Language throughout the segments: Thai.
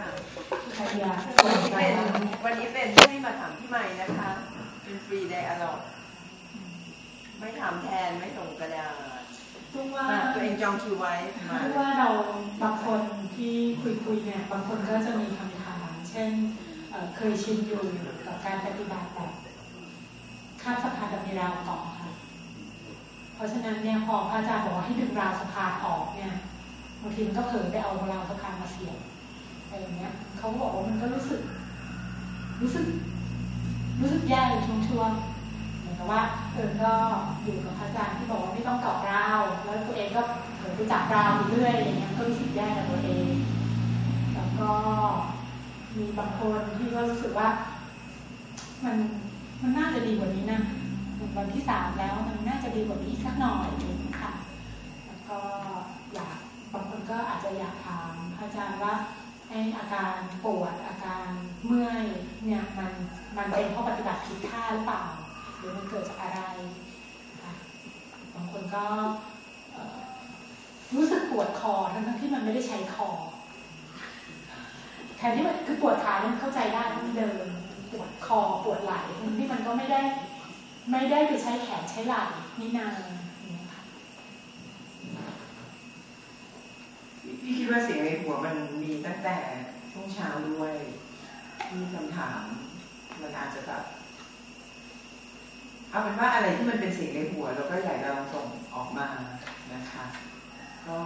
ค่ะใครอยากวันนี้เป็นวันนี้เป็นให้มาถามพี่ใหม่นะคะ เป็นฟรีไดอะล็อกไม่ถามแทนไม่ส่งกระดาษทุกว่ามาตัวเองจองคิวไว้มาทุกว่าเราบางคนที่คุยคุยๆเนี่ยบางคนก็จะมีคำถาม เช่นเอ่อเคยชินอยู่กับการปฏิบัติแบบข้ามสะพานแบบมีราวต่อค่ะ เพราะฉะนั้นเนี่ยพอพระอาจารย์บอกว่าให้ดึงราวสะพานออกเนี่ยบางทีมันก็เผลอไปเอาราวสะพานมาเสียบ อะไรอย่างเงี้ยเขาก็บอกว่ามันก็รู้สึก รู้สึก รู้สึกแย่อยู่ช่วงๆเหมือนกับว่าเออก็อยู่กับพระอาจารย์ที่บอกว่าไม่ต้องเกาะราวแล้วตัวเองก็เหมือนไปจับราวเรื่อยอย่างเงี้ยก็รู้สึกแย่กับตัวเอง แล้วก็มีบางคนที่ก็รู้สึกว่า มันมันน่าจะดีกว่านี้นะวันที่สามแล้วมันน่าจะดีกว่านี้สักหน่อยนึงค่ะ แล้วก็อยากบางคนก็อาจจะอยากถามพระอาจารย์ว่า ไออาการปวดอาการเมื่อยเนี่ยมันมันเป็นเพราะปฏิบัติผิดท่าหรือเปล่า หรือมันเกิดจากอะไรคะบางคนก็รู้สึกปวดคอทั้งที่มันไม่ได้ใช้คอแทนที่มันคือปวดขาเนี่ยมันเข้าใจได้มันเดินปวดคอปวดไหล่ที่มันก็ไม่ได้ ไม่ได้ไปใช้แขนใช้ไหล่นี่นาอย่างเงี้ยค่ะ พี่คิดว่าเสียงในหัวมันมีตั้งแต่ช่วงเช้าด้วยมีคำถาม มันอาจจะแบบเอาเป็นว่าอะไรที่มันเป็นเสียงในหัวเราก็อยากจะลองส่งออกมานะคะ ก็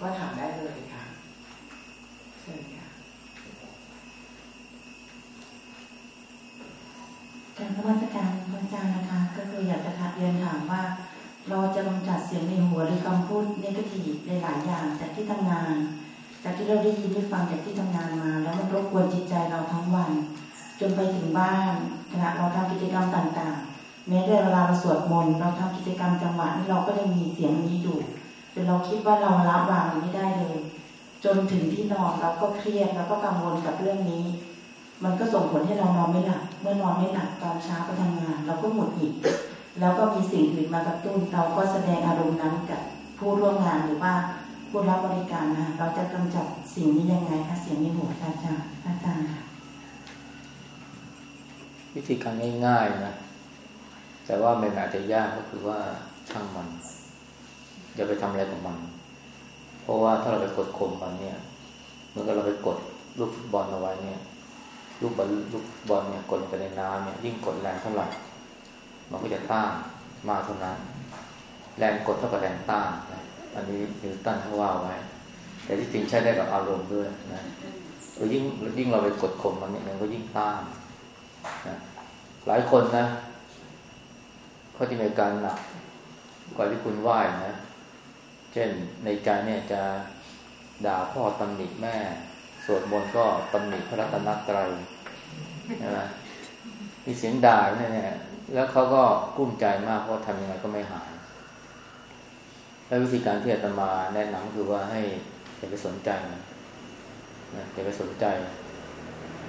ก็ถามได้เลยค่ะเชิญค่ะการนวัตการพระอาจารย์นะคะ ก็คืออยากจะถามเรียนถามว่า เราจะกำจัดเสียงในหัวหรือคำพูดเนกาทีฟในหลายอย่างจากที่ทำงาน จากที่เราได้ยินได้ฟังจากที่ทำงานมา แล้วมันรบกวนจิตใจเราทั้งวัน จนไปถึงบ้านขณะเราทำกิจกรรมต่างๆ แม้แต่เวลาเราสวดมนต์เราทำกิจกรรมจังหวะนี้เราก็ยังมีเสียงนี้อยู่จนเราคิดว่าเราละวางมันไม่ได้เลย จนถึงที่นอนเราก็เครียดแล้วก็กังวลกับเรื่องนี้ มันก็ส่งผลให้เรานอนไม่หลับเมื่อนอนไม่หลับตอนเช้าไปทำงาน เราก็หงุดหงิด แล้วก็มีสิ่งอื่นมากระตุ้น เราก็แสดงอารมณ์นั้นกับผู้ร่วมงานหรือว่าผู้รับบริการนะคะเราจะกำจัดสิ่งนี้ยังไงคะเสียงในหัวอาจารย์อาจารย์วิธีการง่ายๆนะ แต่ว่ามันอาจจะยากก็คือว่าช่างมันอย่าไปทำอะไรกับมัน เพราะว่าถ้าเราไปกดข่มมันเนี่ยเหมือนกับเราไปกดลูกฟุตบอลเอาไว้เนี่ย ลูกบอลลูกบอลเนี่ยกดลงไปในน้ำเนี่ยยิ่งกดแรงเท่าไหร่ มันก็จะต้านมากเท่านั้น แรงกดเท่ากับแรงต้านนะอันนี้นิวตันเขาว่าไว้ แต่ที่จริงใช้ได้กับอารมณ์ด้วยนะยิ่งยิ่งเราไปกดข่มมันเนี่ยมันก็ยิ่งต้านนะหลายคนนะเขาที่มีการหนักกว่าที่คุณไหว้นะ เช่นในใจเนี่ยจะด่าพ่อตำหนิแม่ สวดมนต์ก็ตำหนิพระรัตนตรัยใช่ไหมมีเสียงด่าเนี่ยเนี่ย แล้วเขาก็กุ้มใจมากเพราะทำยังไงก็ไม่หาย แล้ววิธีการที่อาตมาแนะนำคือว่าให้อย่าไปสนใจมันนะอย่าไปสนใจ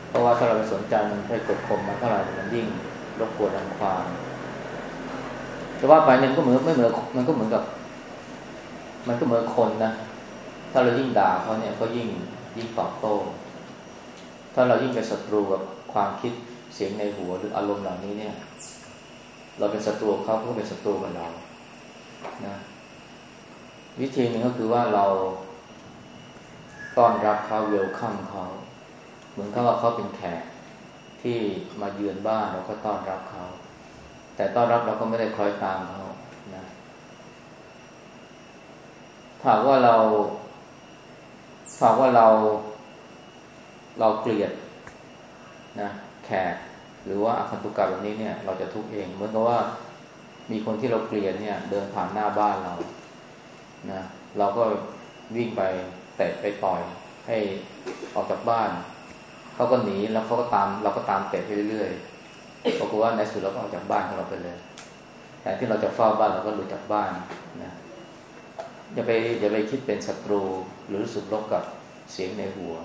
เพราะว่าถ้าเราไปสนใจมันไปกดข่มมันเท่าไหร่มันยิ่งรบกวนรังควานแต่ว่าไปเนี่ยมันก็เหมือนไม่เหมือนมันก็เหมือนกับ มันก็เหมือนคนนะถ้าเรายิ่งด่าเขาเนี่ยก็ยิ่งยิ่งตอบโต้ถ้าเรายิ่งเป็นศัตรูกับความคิดเสียงในหัวหรืออารมณ์เหล่านี้เนี่ย เราเป็นศัตรูเขาเขาก็เป็นศัตรูกับเรานะวิธีหนึ่งก็คือว่าเราต้อนรับเขาเวลคัมเขาเหมือนกับว่าเขาเป็นแขกที่มาเยือนบ้านเราก็ต้อนรับเขา แต่ต้อนรับเราก็ไม่ได้คล้อยตามเขานะถามว่าเราถามว่าเราเราเกลียดนะแขก หรือว่าอาคันตุกะแบบนี้เนี่ย เราจะทุกข์เอง เหมือนกับว่ามีคนที่เราเกลียดเนี่ย เดินผ่านหน้าบ้านเรานะเราก็วิ่งไปเตะไปต่อยให้ออกจากบ้านเขาก็หนีแล้วเขาก็ตาม เราก็ตามเตะไปเรื่อยๆปรากฏว่าในสุดเราก็ออกจากบ้านของเราไปเลยแต่ที่เราจะเฝ้าบ้านเราก็หลุดจากบ้านนะอย่าไปอย่าไปคิดเป็นศัตรูหรือรู้สึกลบกับเสียงในหัว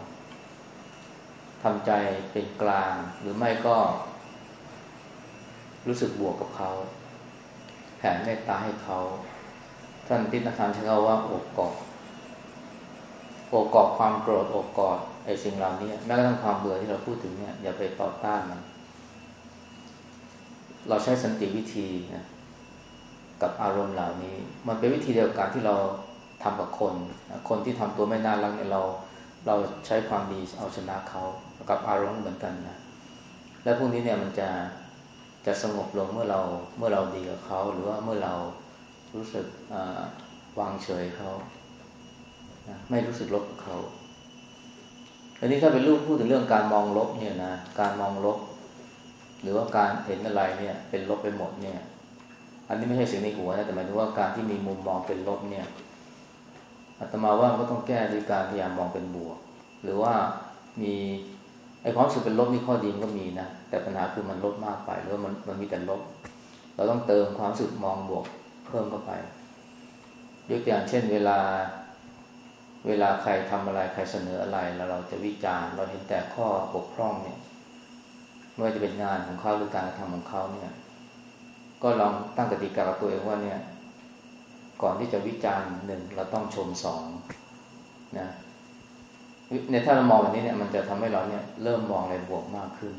ทำใจเป็นกลางหรือไม่ก็ รู้สึกบวกกับเขา แผ่เมตตาให้เขา ท่านทิฏฐานใช้คำว่าโอบกอดโอบกอดความโกรธโอบกอดไอ้สิ่งเหล่านี้แม้กระทั่งความเบื่อที่เราพูดถึงเนี่ยอย่าไปต่อต้านมันเราใช้สันติวิธีนะกับอารมณ์เหล่านี้ มันเป็นวิธีเดียวกันที่เราทำกับคน คนที่ทำตัวไม่น่ารักเนี่ยเราเราใช้ความดีเอาชนะเขากับอารมณ์เหมือนกันนะและพวกนี้เนี่ยมันจะ จะสงบลงเมื่อเราเมื่อเราดีกับเขา หรือว่าเมื่อเรารู้สึกวางเฉยเขาไม่รู้สึกลบกับเขาอันนี้ถ้าเป็นรูปพูดถึงเรื่องการมองลบเนี่ยนะการมองลบ หรือว่าการเห็นอะไรเนี่ย เป็นลบไปหมดเนี่ย อันนี้ไม่ใช่สิ่งในหัวนะแต่หมายถึงว่าการที่มีมุมมองเป็นลบเนี่ยอาตมาว่าก็ต้องแก้ด้วยการพยายามมองเป็นบวก หรือว่ามี ไอ้ความรู้สึกเป็นลบนี่ข้อดีมันก็มีนะ แต่ปัญหาคือมันลบมากไปหรือว่ามันมันมีแต่ลบ เราต้องเติมความรู้สึกมองบวกเพิ่มเข้าไปยกตัวอย่างเช่น เวลา เวลาใครทำอะไรใครเสนออะไรแล้วเราจะวิจารณ์เราเห็นแต่ข้อบกพร่องเนี่ยไม่ว่าจะเป็นงานของเขาหรือการกระทำของเขาเนี่ย ก็ลองตั้งกติกากับตัวเองว่าเนี่ย ก่อนที่จะวิจารณ์หนึ่งเราต้องชมสองนะ ในถ้าเรามองแบบนี้เนี่ยมันจะทำให้เราเนี่ย เริ่มมองในบวกมากขึ้น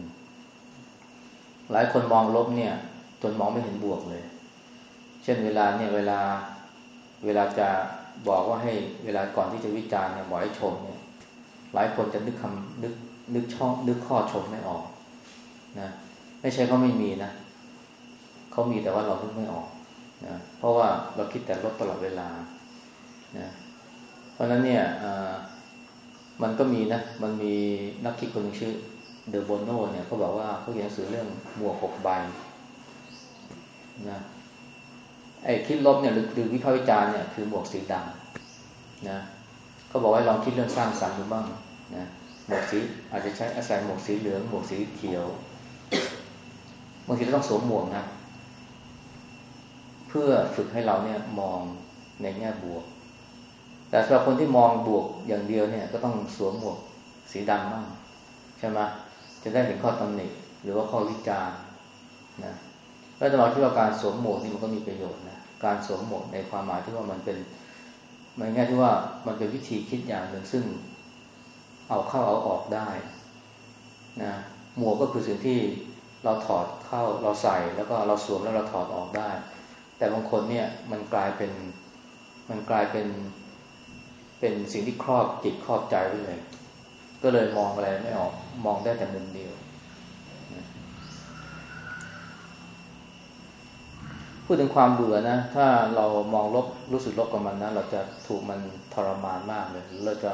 หลายคนมองลบเนี่ย จนมองไม่เห็นบวกเลย เช่นเวลาเนี่ยเวลาเวลาจะบอกว่าให้เวลาก่อนที่จะวิจารณ์เนี่ยบอกให้ชมเนี่ย หลายคนจะนึกคำนึกนึกช่องนึกข้อชมไม่ออกนะไม่ใช่เขาไม่มีนะเขามีแต่ว่าเรานึกไม่ออกนะเพราะว่าเราคิดแต่ลบตลอดเวลานะเพราะฉะนั้นเนี่ยอ มันก็มีนะ มันมีนักคิดคนหนึงชื่อเดอะโบโนเนี่ยเขาบอกว่าเขาเขียนหนังสือเรื่องหมวกหกใบนะไอ้คิดลบเนี่ยหรือหรือวิพากษ์วิจารณ์เนี่ยคือหมวกสีดำนะเขาบอกว่าลองคิดเรื่องสร้างสรรค์ดูบ้างนะหมวกสีอาจจะใช้อาศัยหมวกสีเหลืองหมวกสีเขียวบางทีเราต้องสวมหมวกนะเพื่อฝึกให้เราเนี่ยมองในแง่บวก แต่สำหรับคนที่มองบวกอย่างเดียวเนี่ย ก็ต้องสวมหมวกสีดำบ้างใช่ไหมจะได้เห็นข้อตำหนิหรือว่าข้อวิจารณ์นะแล้วจะมาที่ว่าการสวมหมวกนี่มันก็มีประโยชน์นะการสวมหมวกในความหมายที่ว่ามันเป็นมันง่ายที่ว่ามันเป็นวิธีคิดอย่างหนึ่งซึ่งเอาเข้าเอาออกได้นะหมวกก็คือสิ่งที่เราถอดเข้าเราใส่แล้วก็เราสวมแล้วเราถอดออกได้ แต่บางคนเนี่ยมันกลายเป็นมันกลายเป็น เป็นสิ่งที่ครอบจิตครอบใจไว้เลย ก็เลยมองอะไรไม่ออกมองได้แต่มุมเดียว พูดถึงความเบื่อนะ ถ้าเรามองลบรู้สึกลบกับมันนะ เราจะถูกมันทรมานมากเลยเราจะ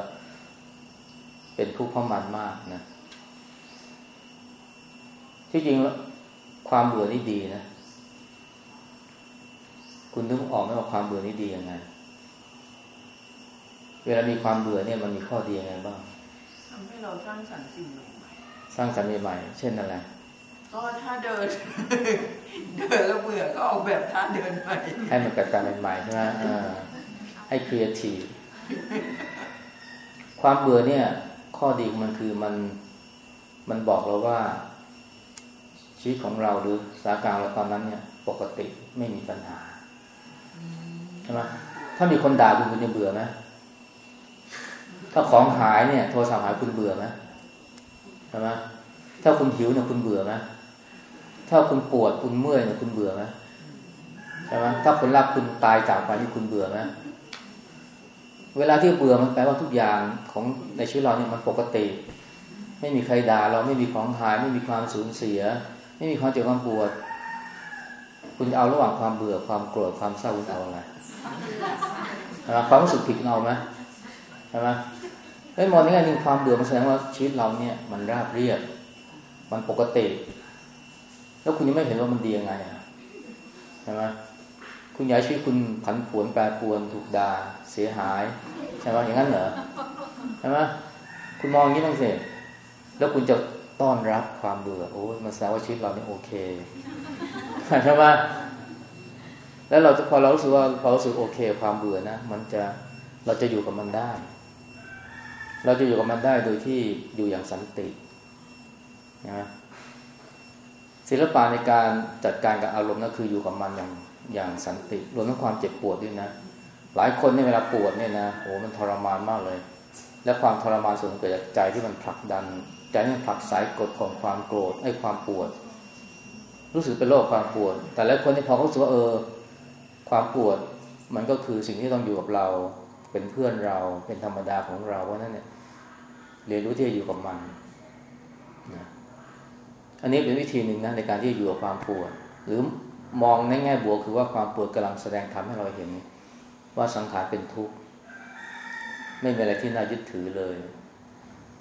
เป็นทุกข์เพราะมันมากนะ ที่จริงแล้วความเบื่อนี่ดีนะ คุณนึกออกไหมว่าความเบื่อนี่ดียังไง เวลามีความเบื่อเนี่ยมันมีข้อดียังไงบ้างทำให้เราสร้างสรรค์สิ่งใหม่สร้างสรรค์ใหม่ๆเช่นอะไรๆก็ถ้าเดิน เดินแล้วเบื่อก็ออกแบบท่าเดินใหม่ให้มันเกิดการใหม่ๆใช่ไหมเออให้ครีเอทีฟความเบื่อเนี่ย ข้อดีของมันคือมันมันบอกเราว่า ชีวิตของเราหรือสถานการณ์เราตอนนั้นเนี่ย ปกติไม่มีปัญหาใช่ไหมถ้ามีคนด่าคุณคุณจะเบื่อไหม ถ้าของหายเนี่ย โทรศัพท์หายคุณเบื่อไหมใช่ไหมถ้าคุณหิวเนี่ยคุณเบื่อไหมถ้าคุณปวดคุณเมื่อยเนี่ยคุณเบื่อไหมใช่ไหมถ้าคนรักคุณตายจากไปนี่คุณเบื่อไหมเวลาที่เบื่อมันแปลว่าทุกอย่างของในชีวิตเราเนี่ยมันปกติ ไม่มีใครด่าเราไม่มีของหาย ไม่มีความสูญเสีย ไม่มีความเจ็บความปวด คุณจะเอาระหว่างความเบื่อความโกรธความเศร้าคุณเอาอะไรความรู้สึกผิดเอาไหมใช่ไหม ไอ้มองในแง่หนึ่งความเบื่อมันแสดงว่าชีวิตเราเนี่ย มันราบเรียบ มันปกติ แล้วคุณยังไม่เห็นว่ามันดียังไงอะใช่ไหมคุณอยากให้ชีวิตคุณผันผวนแปรปรวนถูกด่าเสียหายใช่ไหมอย่างนั้นเหรอใช่ไหมคุณมองอย่างนี้บ้างสิแล้วคุณจะต้อนรับความเบื่อโอ้มันแสดงว่าชีวิตเราเนี่ยโอเคใช่ไหมแล้วเราจะพอเรารู้สึกว่าพอรู้สึกโอเค ความเบื่อนะมันจะเราจะอยู่กับมันได้ เราจะอยู่กับมันได้โดยที่อยู่อย่างสันตินะศิลปะในการจัดการกับอารมณ์นั่นคืออยู่กับมันอย่างอย่างสันติ รวมทั้งความเจ็บปวดด้วยนะ หลายคนเนี่ยเวลาปวดเนี่ยนะโอ้มันทรมานมากเลย และความทรมานส่วนเกิดจากใจที่มันผลักดัน ใจที่มันผลักสายกดของความโกรธให้ความปวด รู้สึกเป็นโรคความปวด แต่หลายคนที่พอเขาสึกว่าเออ ความปวดมันก็คือสิ่งที่ต้องอยู่กับเรา เป็นเพื่อนเราเป็นธรรมดาของเราเพราะนั้นเนี่ย เรียนรู้ที่จะอยู่กับมันนะอันนี้เป็นวิธีหนึ่งนะในการที่จะอยู่กับความปวด หรือมองในแง่บวกคือว่าความปวดกำลังแสดงทำให้เราเห็น ว่าสังขารเป็นทุกข์ไม่มีอะไรที่น่ายึดถือเลย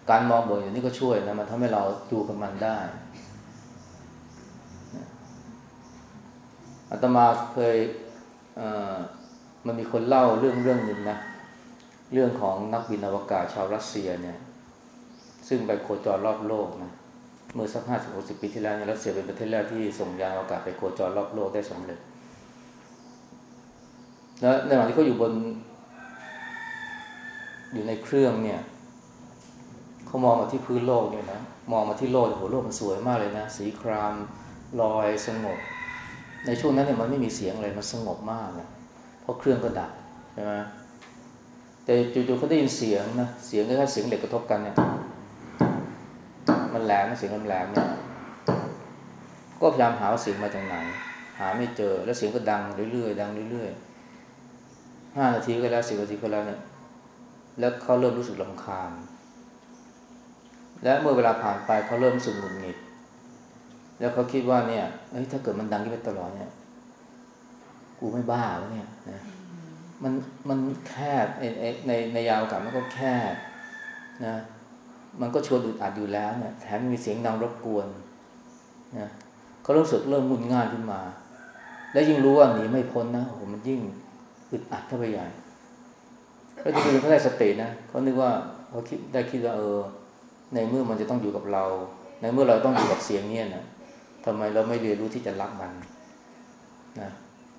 การมองบวกอย่างนี้ก็ช่วยนะมันทำให้เราอยู่กับมันได้อาตมาเคยมันมีคนเล่าเรื่องเรื่องหนึ่งนะ เรื่องของนักบินอวกาศชาวรัสเซียเนี่ย ซึ่งไปโคจรรอบโลกนะเมื่อสักห้าสิบหกสิบปีที่แล้วเนี่ยรัสเซียเป็นประเทศแรกที่ส่งยานอวกาศไปโคจรรอบโลกได้สำเร็จ แล้วในระหว่างที่เขาอยู่บน อยู่ในเครื่องเนี่ยเขามองมาที่พื้นโลกเนี่ยนะมองมาที่โลกโอ้โหโลกมันสวยมากเลยนะ สีครามลอยสงบ ในช่วงนั้นเนี่ยมันไม่มีเสียงอะไรมันสงบมากนะเพราะเครื่องก็ดับใช่ไหมแต่จู่ๆเขาได้ยินเสียงนะเสียงคล้ายๆเสียงเหล็กกระทบกันเนี่ย มันแหลมเสียงแหลมเนี่ยก็พยายามหาว่าเสียงมาจากไหน หาไม่เจอ แล้วเสียงก็ดังเรื่อยๆดังเรื่อยๆห้านาทีก็แล้วสิบนาทีก็แล้วเนี่ยแล้วเขาเริ่มรู้สึกลำคาญ และเมื่อเวลาผ่านไปเขาเริ่มรู้สึกหงุดหงิด แล้วเขาคิดว่าเนี่ยเฮ้ยถ้าเกิดมันดังที่ไปตลอดเนี่ย กูไม่บ้าวะเนี่ยนะมันมันแคบในในในยาวกับมันก็แคบนะ มันก็ชวนอึดอัดอยู่แล้วเนี่ยแถมมีเสียงดังรบกวนนะเขารู้สึกเริ่มงุนง่านขึ้นมา และยิ่งรู้ว่าหนีไม่พ้นนะโอ้โหมันยิ่งอึดอัดเข้าไปใหญ่แล้วทีนี้เขาได้สตินะเขานึกว่าเขาคิดได้คิดว่าเออ ในเมื่อมันจะต้องอยู่กับเรา ในเมื่อเราต้องอยู่กับเสียงเนี่ยนะทำไมเราไม่เรียนรู้ที่จะรักมันนะ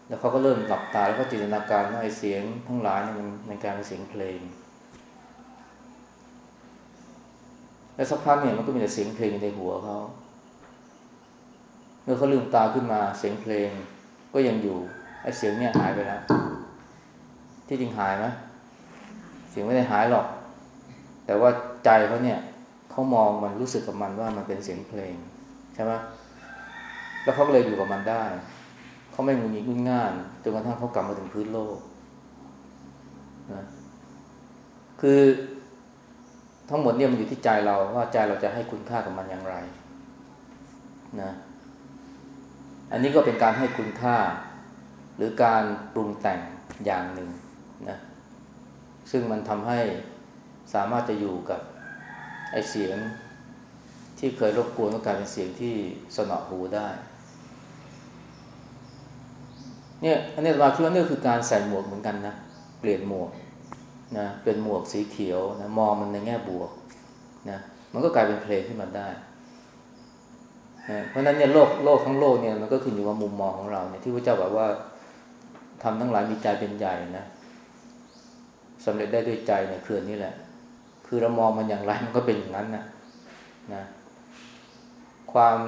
แล้วเขาก็เริ่มหลับตาแล้วก็จินตนาการว่าไอ้เสียงทั้งหลายเนี่ยมันมันกลายเป็นเสียงเพลง แล้วสักพักเนี่ยมันก็มีแต่เสียงเพลงในหัวเขาเมื่อเขาลืมตาขึ้นมาเสียงเพลงก็ยังอยู่ไอ้เสียงเนี่ยหายไปแล้ว ที่จริงหายไหมเสียงไม่ได้หายหรอก แต่ว่าใจเขาเนี่ยเขามองมันรู้สึกกับมันว่ามันเป็นเสียงเพลงใช่ไหมแล้วเขาก็เลยอยู่กับมันได้เขาไม่งุนงิดงุนง่านจนกระทั่งเขากลับมาถึงพื้นโลกนะคือ ทั้งหมดเนี่ยมันอยู่ที่ใจเราว่าใจเราจะให้คุณค่ากับมันอย่างไรนะอันนี้ก็เป็นการให้คุณค่า หรือการปรุงแต่งอย่างหนึ่งนะซึ่งมันทำให้สามารถจะอยู่กับไอเสียงที่เคยรบกวนก็กลายเป็นเสียงที่สนอหูได้เนี่ยอันนี้เราคิดว่านี่คือการใส่หมวกเหมือนกันนะเปลี่ยนหมวก นะเป็นหมวกสีเขียวนะมองมันในแง่บวกนะมันก็กลายเป็นเพลงขึ้นมาได้นะเพราะฉะนั้นเนี่ยโลกโลกทั้งโลกเนี่ยมันก็ขึ้นอยู่กับมุมมองของเราเนี่ยที่พระเจ้าบอกว่าทำทั้งหลายมีใจเป็นใหญ่นะสำเร็จได้ด้วยใจเนี่ยคืออนนี่แหละ คือเรามองมันอย่างไรมันก็เป็นอย่างนั้นนะนะความ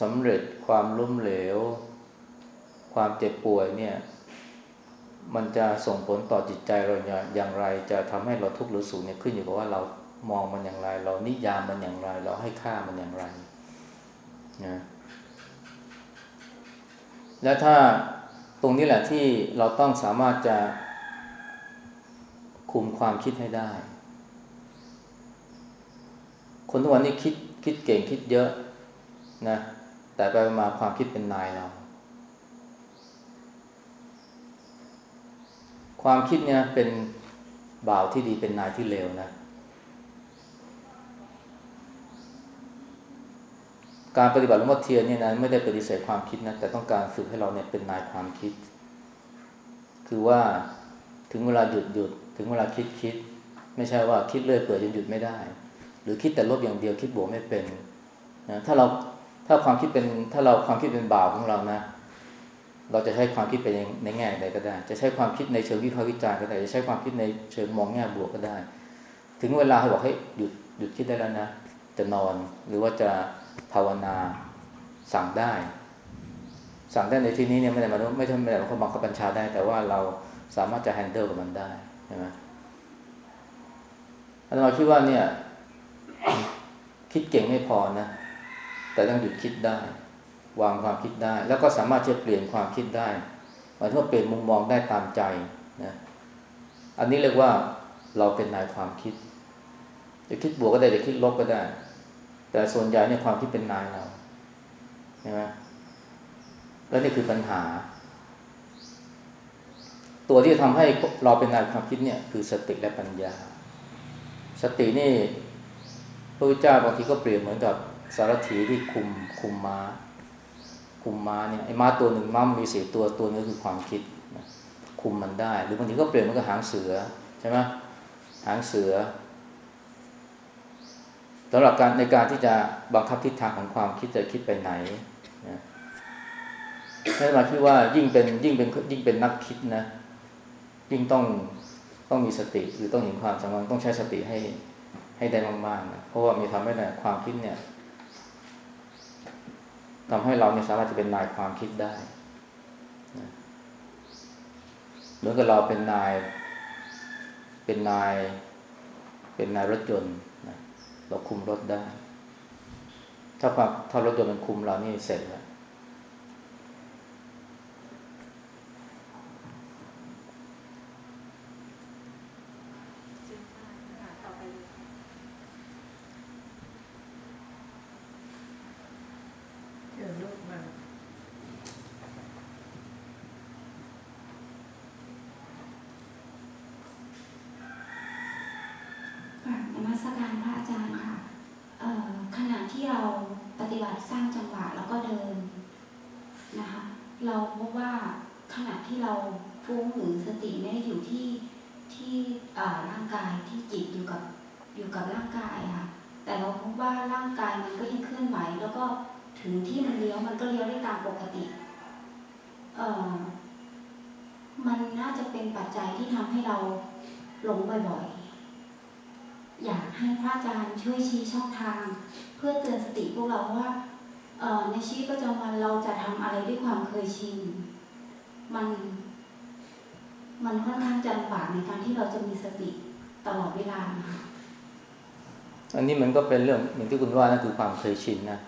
สำเร็จความล้มเหลว ความเจ็บป่วยเนี่ย มันจะส่งผลต่อจิตใจเราอย่างไร จะทำให้เราทุกข์หรือสุขเนี่ยขึ้นอยู่กับว่าเรามองมันอย่างไร เรานิยามมันอย่างไร เราให้ค่ามันอย่างไรนะและถ้าตรงนี้แหละที่เราต้องสามารถจะคุมความคิดให้ได้ คนทุกวันนี้คิดคิดเก่งคิดเยอะนะแต่ไปมาความคิดเป็นนายเรา ความคิดเนี่ยเป็นบ่าวที่ดีเป็นนายที่เลวนะ การปฏิบัติหลวงพ่อเทียนเนี่ยนะไม่ได้ปฏิเสธความคิดนะแต่ต้องการฝึกให้เราเนี่ยเป็นนายความคิด คือว่าถึงเวลาหยุดหยุดถึงเวลาคิดคิด ไม่ใช่ว่าคิดเรื่อยเปื่อยจนหยุดไม่ได้ หรือคิดแต่ลบอย่างเดียวคิดบวกไม่เป็นนะถ้าเราถ้าความคิดเป็นถ้าเราความคิดเป็นบ่าวของเรานะ เราจะใช้ความคิดไปในแง่ใดก็ได้ จะใช้ความคิดในเชิงวิพากษ์วิจารณ์ก็ได้ จะใช้ความคิดในเชิงมองแง่บวกก็ได้ ถึงเวลาให้บอกให้หยุดหยุดคิดได้แล้วนะ จะนอนหรือว่าจะภาวนาสั่งได้ สั่งได้ในที่นี้เนี่ยไม่ได้มาไม่ใช่ไม่ได้มาความบังคับบัญชาได้ แต่ว่าเราสามารถจะแฮนเดิลกับมันได้ใช่ไหมอาตมาคิดว่าเนี่ย คิดเก่งไม่พอนะ แต่ต้องหยุดคิดได้ วางความคิดได้ แล้วก็สามารถจะเปลี่ยนความคิดได้หมายถึงว่าเปลี่ยนมุมมองได้ตามใจนะอันนี้เรียกว่าเราเป็นนายความคิด จะคิดบวกก็ได้จะคิดลบก็ได้ แต่ส่วนใหญ่เนี่ยความคิดเป็นนายเราใช่ไหมแล้วนี่คือปัญหา ตัวที่จะทำให้เราเป็นนายความคิดเนี่ยคือสติและปัญญา สตินี่พระพุทธเจ้าบางทีก็เปรียบเหมือนกับสารถีที่คุมคุมม้า คุมม้าเนี่ยไอ้ม้าตัวหนึ่งม้ามันมีสี่ตัวตัวนึงคือความคิดคุมมันได้ หรือบางทีก็เปรียบเหมือนกับหางเสือใช่ไหมหางเสือสำหรับการในการที่จะบังคับทิศทางของความคิดจะคิดไปไหนนะให้มาคิดว่ายิ่งเป็นยิ่งเป็นยิ่งเป็นนักคิดนะยิ่งต้องต้องมีสติหรือต้องเห็นความสำคัญต้องใช้สติให้ให้ได้มากๆนะเพราะว่ามีทำให้เนี่ความคิดเนี่ย ทำให้เราเนี่ยสามารถจะเป็นนายความคิดได้เหมือนกับเราเป็นนาย เป็นนาย เป็นนายรถยนต์เราคุมรถได้ ถ้าความถ้ารถยนต์มันคุมเรานี่เสร็จแล้ว เดี๋ยวลูกมา กราบนมัสการพระอาจารย์ค่ะเอ่อขณะที่เราปฏิบัติสร้างจังหวะแล้วก็เดินนะคะ เราพบว่าขณะที่เราฟุ้งหรือสติไม่ได้อยู่ที่ที่เอ่อร่างกายที่จิตอยู่กับอยู่กับร่างกายค่ะ แต่เราพบว่าร่างกายมันก็ยังเคลื่อนไหว แล้วก็ ถึงที่มันเลี้ยวมันก็เลี้ยวได้ตามปกติ เอ่อ มันน่าจะเป็นปัจจัยที่ทำให้เราหลงบ่อยๆ อยากให้พระอาจารย์ช่วยชี้ช่องทาง เพื่อเตือนสติพวกเราว่าเอ่อในชีวิตประจำวันเราจะทำอะไรด้วยความเคยชิน มัน มันค่อนข้างจะลำบากในการที่เราจะมีสติตลอดเวลา อันนี้มันก็เป็นเรื่องอย่างที่คุณว่านั่นคือความเคยชินนะ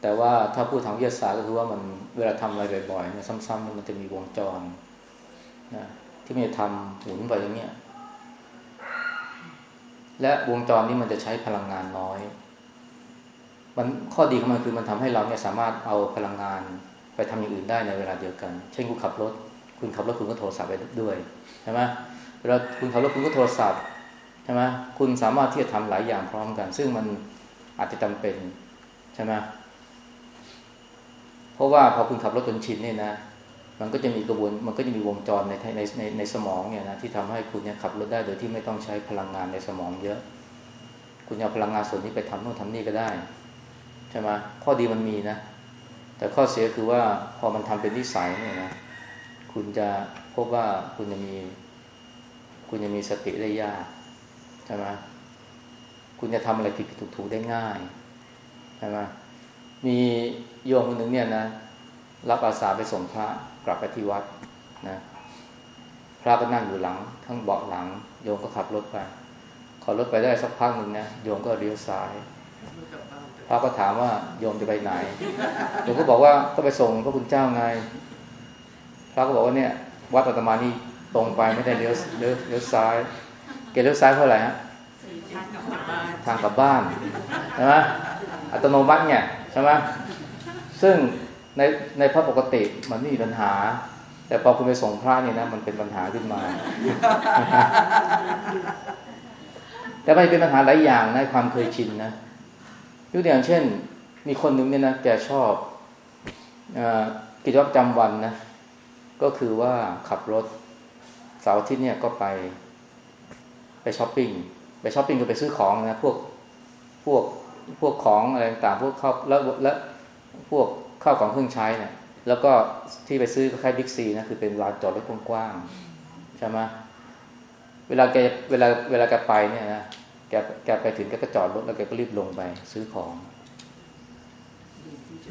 แต่ว่าถ้าพูดทางวิทยาศาสตร์ก็คือว่ามันเวลาทำอะไรบ่อยๆเนี่ยซ้ำๆมันจะมีวงจรนะที่มันจะทำหมุนไปอย่างเงี้ยและวงจรนี้มันจะใช้พลังงานน้อย มันข้อดีของมันคือมันทำให้เราเนี่ยสามารถเอาพลังงานไปทำอย่างอื่นได้ในเวลาเดียวกัน เช่นคุณขับรถ คุณขับรถคุณก็โทรศัพท์ไปด้วยใช่ไหมเวลาคุณขับรถคุณก็โทรศัพท์ใช่ไหมคุณสามารถที่จะทำหลายอย่างพร้อมกัน ซึ่งมันอาจจะจำเป็นใช่ไหม เพราะว่าพอคุณขับรถจนชินเนี่ยนะ มันก็จะมีกระบวนมันก็จะมีวงจรในในในในสมองเนี่ยนะที่ทำให้คุณเนี่ยขับรถได้โดยที่ไม่ต้องใช้พลังงานในสมองเยอะ คุณเอาพลังงานส่วนนี้ไปทำโน่นทำนี่ก็ได้ใช่ไหมข้อดีมันมีนะ แต่ข้อเสียคือว่าพอมันทำเป็นนิสัยเนี่ยนะคุณจะพบว่าคุณจะมี คุณจะมีสติได้ยากใช่ไหมคุณจะทำอะไรผิดๆถูกๆได้ง่ายใช่ไหม มีโยมคนหนึ่งเนี่ยนะ รับอาสาไปส่งพระกลับไปที่วัดนะพระก็นั่งอยู่หลังข้งเบาะหลัง โยมก็ขับรถไปขับรถไปได้สักพักหนึ่งนะโยมก็เลี้ยวซ้าย พระก็ถามว่าโยมจะไปไหนโยมก็บอกว่าก็ไปส่งพระคุณเจ้าไง พระก็บอกว่าเนี่ย วัดอาตมานี่ตรงไปไม่ได้เลี้ยวเลี้ยวเลี้ยวซ้าย เกเลี้ยวซ้ายเพราะอะไรฮะทางกลับบ้านใช่ไหมอัตโนมัติเนี่ย ช่ไหมซึ่งในในพระปกติมันไม่มีปัญหา แต่พอคุณไปส่งพระเนี่ยนะมันเป็นปัญหาขึ้นมา แต่มันเป็นปัญหาหลายอย่างนะความเคยชินนะยกตัวอย่างเช่น มีคนหนึ่งเนี่ยนะแกชอบเออกิจวัตรประจำวันนะ ก็คือว่าขับรถเสาร์อาทิตย์เนี่ยก็ไปไปช้อปปิ้ง ไปช้อปปิ้งก็ไปซื้อของนะ พวกพวก พวกของอะไรต่างพวกข้าแล้วและพวกข้าวของเครื่องใช้เนี่ยแล้วก็ที่ไปซื้อก็แค่บิ๊กซีนะคือเป็นลานจอดรถกว้างๆใช่ไหมเวลาแกเวลาเวลาแกไปเนี่ยนะแกแกไปถึงแกก็จอดรถแล้วแกก็รีบลงไปซื้อของ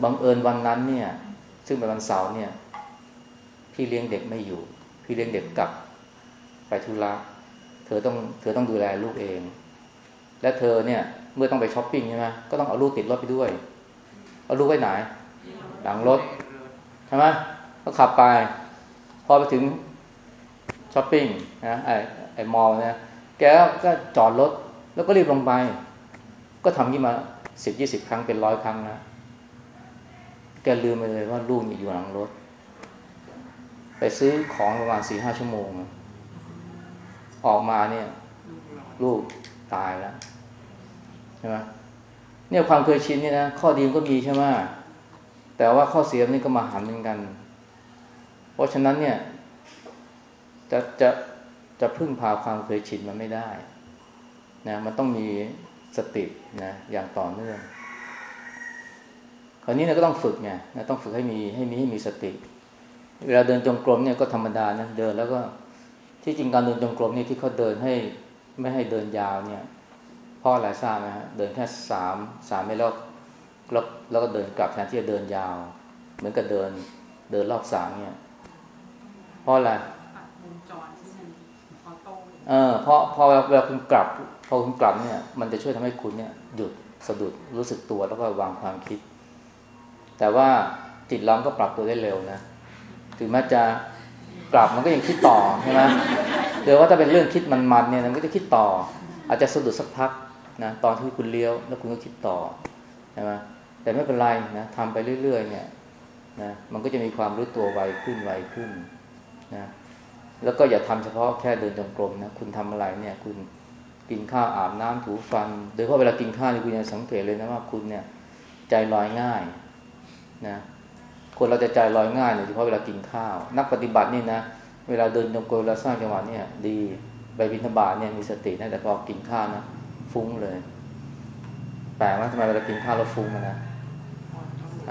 บังเอิญวันนั้นเนี่ย ซึ่งเป็นวันเสาร์เนี่ย พี่เลี้ยงเด็กไม่อยู่ พี่เลี้ยงเด็กกลับไปธุระเธอต้องเธอต้องดูแลลูกเอง และเธอเนี่ย เมื่อต้องไปช้อปปิ้งใช่ไหมก็ต้องเอาลูกติดรถไปด้วย เอาลูกไว้ไหน หลังรถใช่ไหมก็ขับไป พอไปถึงช้อปปิ้งนะไอ้ไอ้มอลเนี่ยแกก็จอดรถแล้วก็รีบลงไป ก็ทำนี่มาสิบยี่สิบครั้งเป็นร้อยครั้งนะแกลืมไปเลยว่าลูกนี่อยู่หลังรถ ไปซื้อของประมาณสี่ห้าชั่วโมง ออกมาเนี่ย ลูกตายแล้ว ใช่ไหมเนี่ยความเคยชินนี่นะข้อดีมันก็มีใช่ไหมแต่ว่าข้อเสียนี่ก็มาหันเหมือนกัน เพราะฉะนั้นเนี่ย จะจะจะพึ่งพาความเคยชินมันไม่ได้นะมันต้องมีสตินะอย่างต่อเนื่องคราวนี้เนี่ยก็ต้องฝึกไงนะต้องฝึกให้มีให้มีให้มีสติ เวลาเดินจงกรมเนี่ยก็ธรรมดานะเดินแล้วก็ที่จริงการเดินจงกรมนี่ที่เขาเดินให้ไม่ให้เดินยาวเนี่ย ราะอะไรทราบไหมฮะเดินแค่สามสามไม่รอบแล้วแล้วก็เดินกลับแทนที่จะเดินยาว เหมือนกับเดินเดินรอบสามเนี่ยเพราะอะไรตัดวงจรที่มันออโต้เออเพราะพอเวลาคุณกลับพอคุณกลับเนี่ย มันจะช่วยทำให้คุณเนี่ยหยุดสะดุดรู้สึกตัวแล้วก็วางความคิด แต่ว่าจิตเราก็ปรับตัวได้เร็วนะถึงแม้จะกลับมันก็ยังคิดต่อใช่ไหมเดี๋ยวว่าถ้าเป็นเรื่องคิดมันๆเนี่ยมันก็จะคิดต่อ อาจจะสะดุดสักพัก นะตอนที่คุณเลี้ยวแล้วคุณก็คิดต่อใช่ไหมแต่ไม่เป็นไรนะทำไปเรื่อย ๆ เนี่ยนะมันก็จะมีความรู้ตัวไวขึ้นไวขึ้นนะแล้วก็อย่าทำเฉพาะแค่เดินจงกรมนะคุณทำอะไรเนี่ย คุณกินข้าวอาบน้ำถูฟัน โดยเฉพาะเวลากินข้าวนี่คุณยังสังเกตเลยนะว่าคุณเนี่ย ใจลอยง่ายนะคนเราจะใจลอยง่ายเนี่ยเฉพาะเวลากินข้าว นักปฏิบัตินี่นะเวลาเดินจงกรมเวลาสร้างจังหวะเนี่ย ดีไปบิณฑบาตเนี่ยมีสตินะแต่พอกินข้าวนะ ฟุ้งเลย แปลกไหมทำไมเวลากินข้าวเราฟุ้งนะ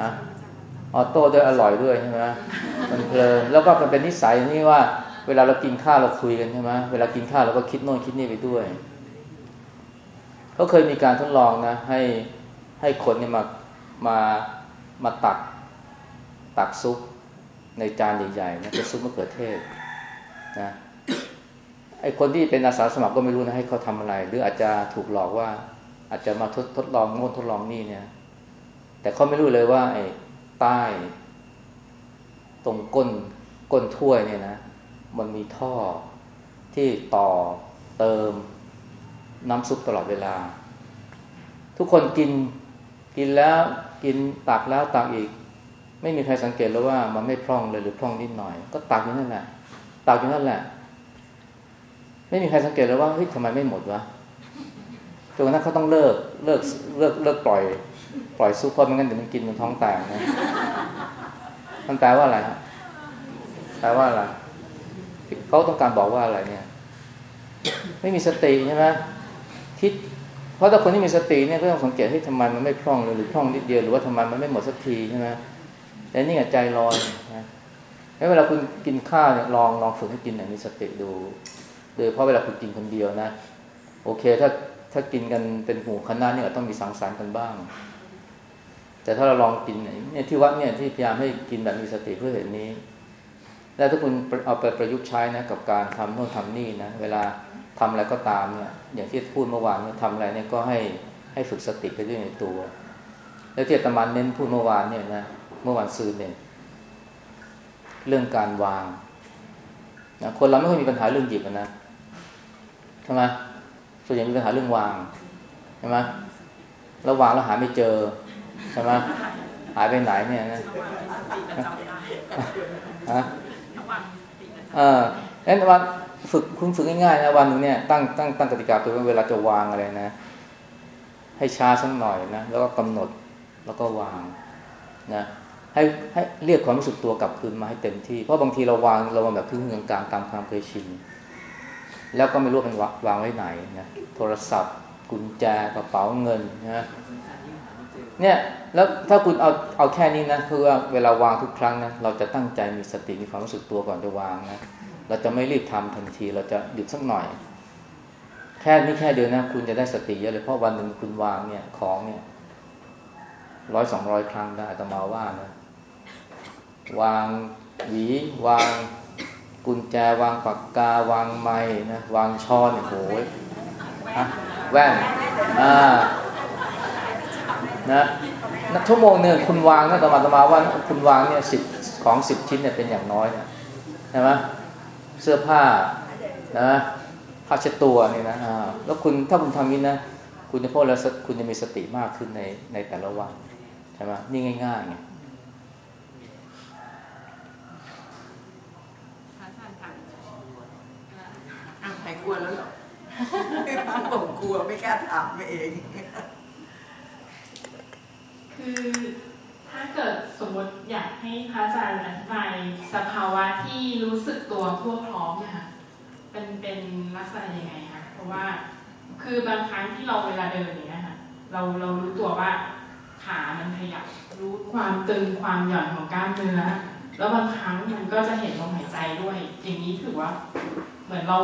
ฮะออโต้ด้วยอร่อยด้วยใช่ไหมมันเพลินแล้วก็มันเป็นนิสัยนี่ว่า เวลาเรากินข้าวเราคุยกันใช่ไหมเวลากินข้าวเราก็คิดโน่นคิดนี่ไปด้วยเขาเคยมีการทดลองนะ ให้ให้คนเนี่ยมามามาตักตักซุปในจานใหญ่ๆนะเป็นซุปมะเขือเทศนะ อคนที่เป็นอาสาสมัครก็ไม่รู้นะให้เขาทำอะไร หรืออาจจะถูกหลอกว่า อาจจะมาทดทดลองโน่นทดลองนี่เนี่ย แต่เขาไม่รู้เลยว่าไอ้ใต้ ตรงก้นก้นถ้วยเนี่ยนะ มันมีท่อที่ต่อเติมน้ำซุปตลอดเวลา ทุกคนกินกินแล้วกินตักแล้วตักอีก ไม่มีใครสังเกตเลยว่ามันไม่พร่องเลยหรือพร่องนิดหน่อย ก็ตักอยู่นั่นแหละตักอยู่นั่นแหละ ไม่มีใครสังเกตเลยว่าเฮ้ยทำไมไม่หมดวะจนกระทั่งเขาต้องเลิกเลิกเลิกเลิกปล่อย ปล่อยซุปเพราะไม่งั้นเดี๋ยวมันกินมันท้องแตกนะมันแปลว่าอะไรฮะแปลว่าอะไรเขาต้องการบอกว่าอะไรเนี่ย ไม่มีสติใช่ไหมคิดเพราะถ้าคนที่มีสติเนี่ยก็ต้องสังเกตให้ทำไมมันไม่พร่องเลยหรือพร่องนิดเดียวหรือว่าทำไมมันไม่หมดสักทีใช่ไหมแต่นี่ใจลอยนะแล้วเวลาคุณกินข้าวเนี่ยลองลองฝึกให้กินอย่างมีสติดู โดยเพราะเวลาคุณกินคนเดียวนะ โอเค ถ้าถ้ากินกันเป็นหมู่คณะเนี่ยต้องมีสังสรรค์กันบ้าง แต่ถ้าเราลองกินเนี่ยที่วัดเนี่ยที่พยายามให้กินแบบมีสติเพื่อเห็นนี้ แล้วถ้าคุณเอาไปประยุกต์ใช้นะกับการทำโน่นทำนี่นะเวลาทำอะไรก็ตามเนี่ยอย่างที่พูดเมื่อวานเนี่ยทำอะไรเนี่ยก็ให้ให้ฝึกสติไปด้วยในตัว แล้วที่อาตมาเน้นพูดเมื่อวานเนี่ยนะเมื่อวานซืนเนี่ยเรื่องการวางนะคนเราไม่ค่อยมีปัญหาเรื่องหยิบนะ ใช่ไหมส่วนใหญ่มีปัญหาเรื่องวางใช่ไหมแล้ววางแล้วหาไม่เจอใช่ไหมหายไปไหนเนี่ยนะสติประจำได้ฮะระหว่างสติประจเอองั้นวันฝึกคุณฝึกง่ายๆนะวันหนึ่งเนี่ยตั้งตั้งตั้งกติกาตัวว่าเวลาจะวางอะไรนะ ให้ช้าสักหน่อยนะแล้วก็กำหนดแล้วก็วางนะให้ให้เรียกความรู้สึกตัวกลับคืนมาให้เต็มที่ เพราะบางทีเราวางเราวางแบบครึ่งๆกลางๆตามความเคยชิน แล้วก็ไม่รู้เป็นวางวางไว้ไหนนะโทรศัพท์ กุญแจกระเป๋าเงินนะเนี่ยแล้วถ้าคุณเอาเอาแค่นี้นะคือว่าเวลาวางทุกครั้งนะเราจะตั้งใจมีสติมีความรู้สึกตัวก่อนจะวางนะเราจะไม่รีบทำทันที เราจะหยุดสักหน่อย แค่นี้แค่เดียวนะ คุณจะได้สติเยอะเลยเพราะวันหนึ่งคุณวางเนี่ยของเนี่ยร้อยสองร้อยครั้งได้อาตมาว่านะวางหวีวาง กุญแจวางปากกาวางไม้นะวางช้อนโอ้โหแว่นอ่านะนะชั่วโมงหนึ่งคุณวางนะตมาตมาว่าคุณวางเนี่ยสิบของสิบชิ้นเนี่ยเป็นอย่างน้อยเนี่ยใช่ไหมเสื้อผ้านะผ้าเช็ดตัวนี่นะอ่าแล้วคุณถ้าคุณทำนี้นะ คุณจะพบแล้วคุณจะมีสติมากขึ้นในในแต่ละวันใช่ไหมนี่ง่ายๆไง พระอาจารย์ถาม อ้าวใครกลัวแล้วเหรอผมกลัวไม่กล้าถามเอง คือถ้าเกิดสมมติอยากให้พระอาจารย์อธิบายสภาวะที่รู้สึกตัวทั่วพร้อมเนะคะเป็นเป็นลักษณะยังไงคะเพราะว่าคือบางครั้งที่เราเวลาเดินอย่างเงี้ยค่ะเราเรารู้ตัวว่าขามันขยับรู้ความตึงความหย่อนของกล้ามเนื้อแล้วบางครั้งมันก็จะเห็นลมหายใจด้วย อย่างนี้ถือว่า เหมือนเรา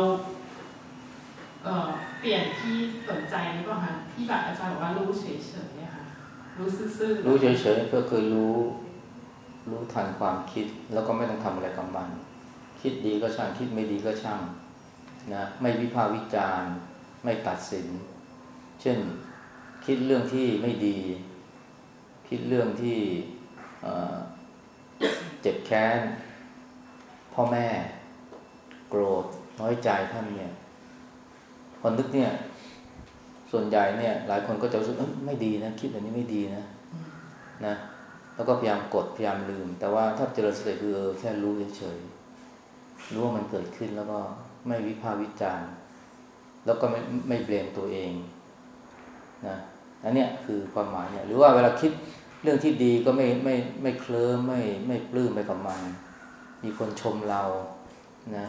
เออเปลี่ยนที่สนใจหรือเปล่าคะที่แบบอาจารย์บอกว่ารู้เฉยๆเนี่ยค่ะรู้ซื่อๆรู้เฉยๆก็คือรู้รู้ทันความคิดแล้วก็ไม่ต้องทำอะไรกับมัน คิดดีก็ช่างคิดไม่ดีก็ช่างนะไม่วิพากษ์วิจารณ์ ไม่ตัดสิน เช่นคิดเรื่องที่ไม่ดี คิดเรื่องที่เจ็บแค้น พ่อแม่ โกรธน้อยใจท่านเนี่ย พอนึกเนี่ย ส่วนใหญ่เนี่ย หลายคนก็จะรู้สึกไม่ดีนะคิดแบบนี้ไม่ดีนะนะแล้วก็พยายามกดพยายามลืม แต่ว่าถ้าเจริญสติคือแค่รู้เฉยๆรู้ว่ามันเกิดขึ้นแล้วก็ไม่วิพากษ์วิจารณ์แล้วก็ไม่ไม่เบลมตัวเองนะอันเนี้ยคือความหมายเนี่ยหรือว่าเวลาคิดเรื่องที่ดีก็ไม่ไม่ไม่เคลิ้มไม่ไม่ปลื้มไปกับมัน มีคนชมเรานะ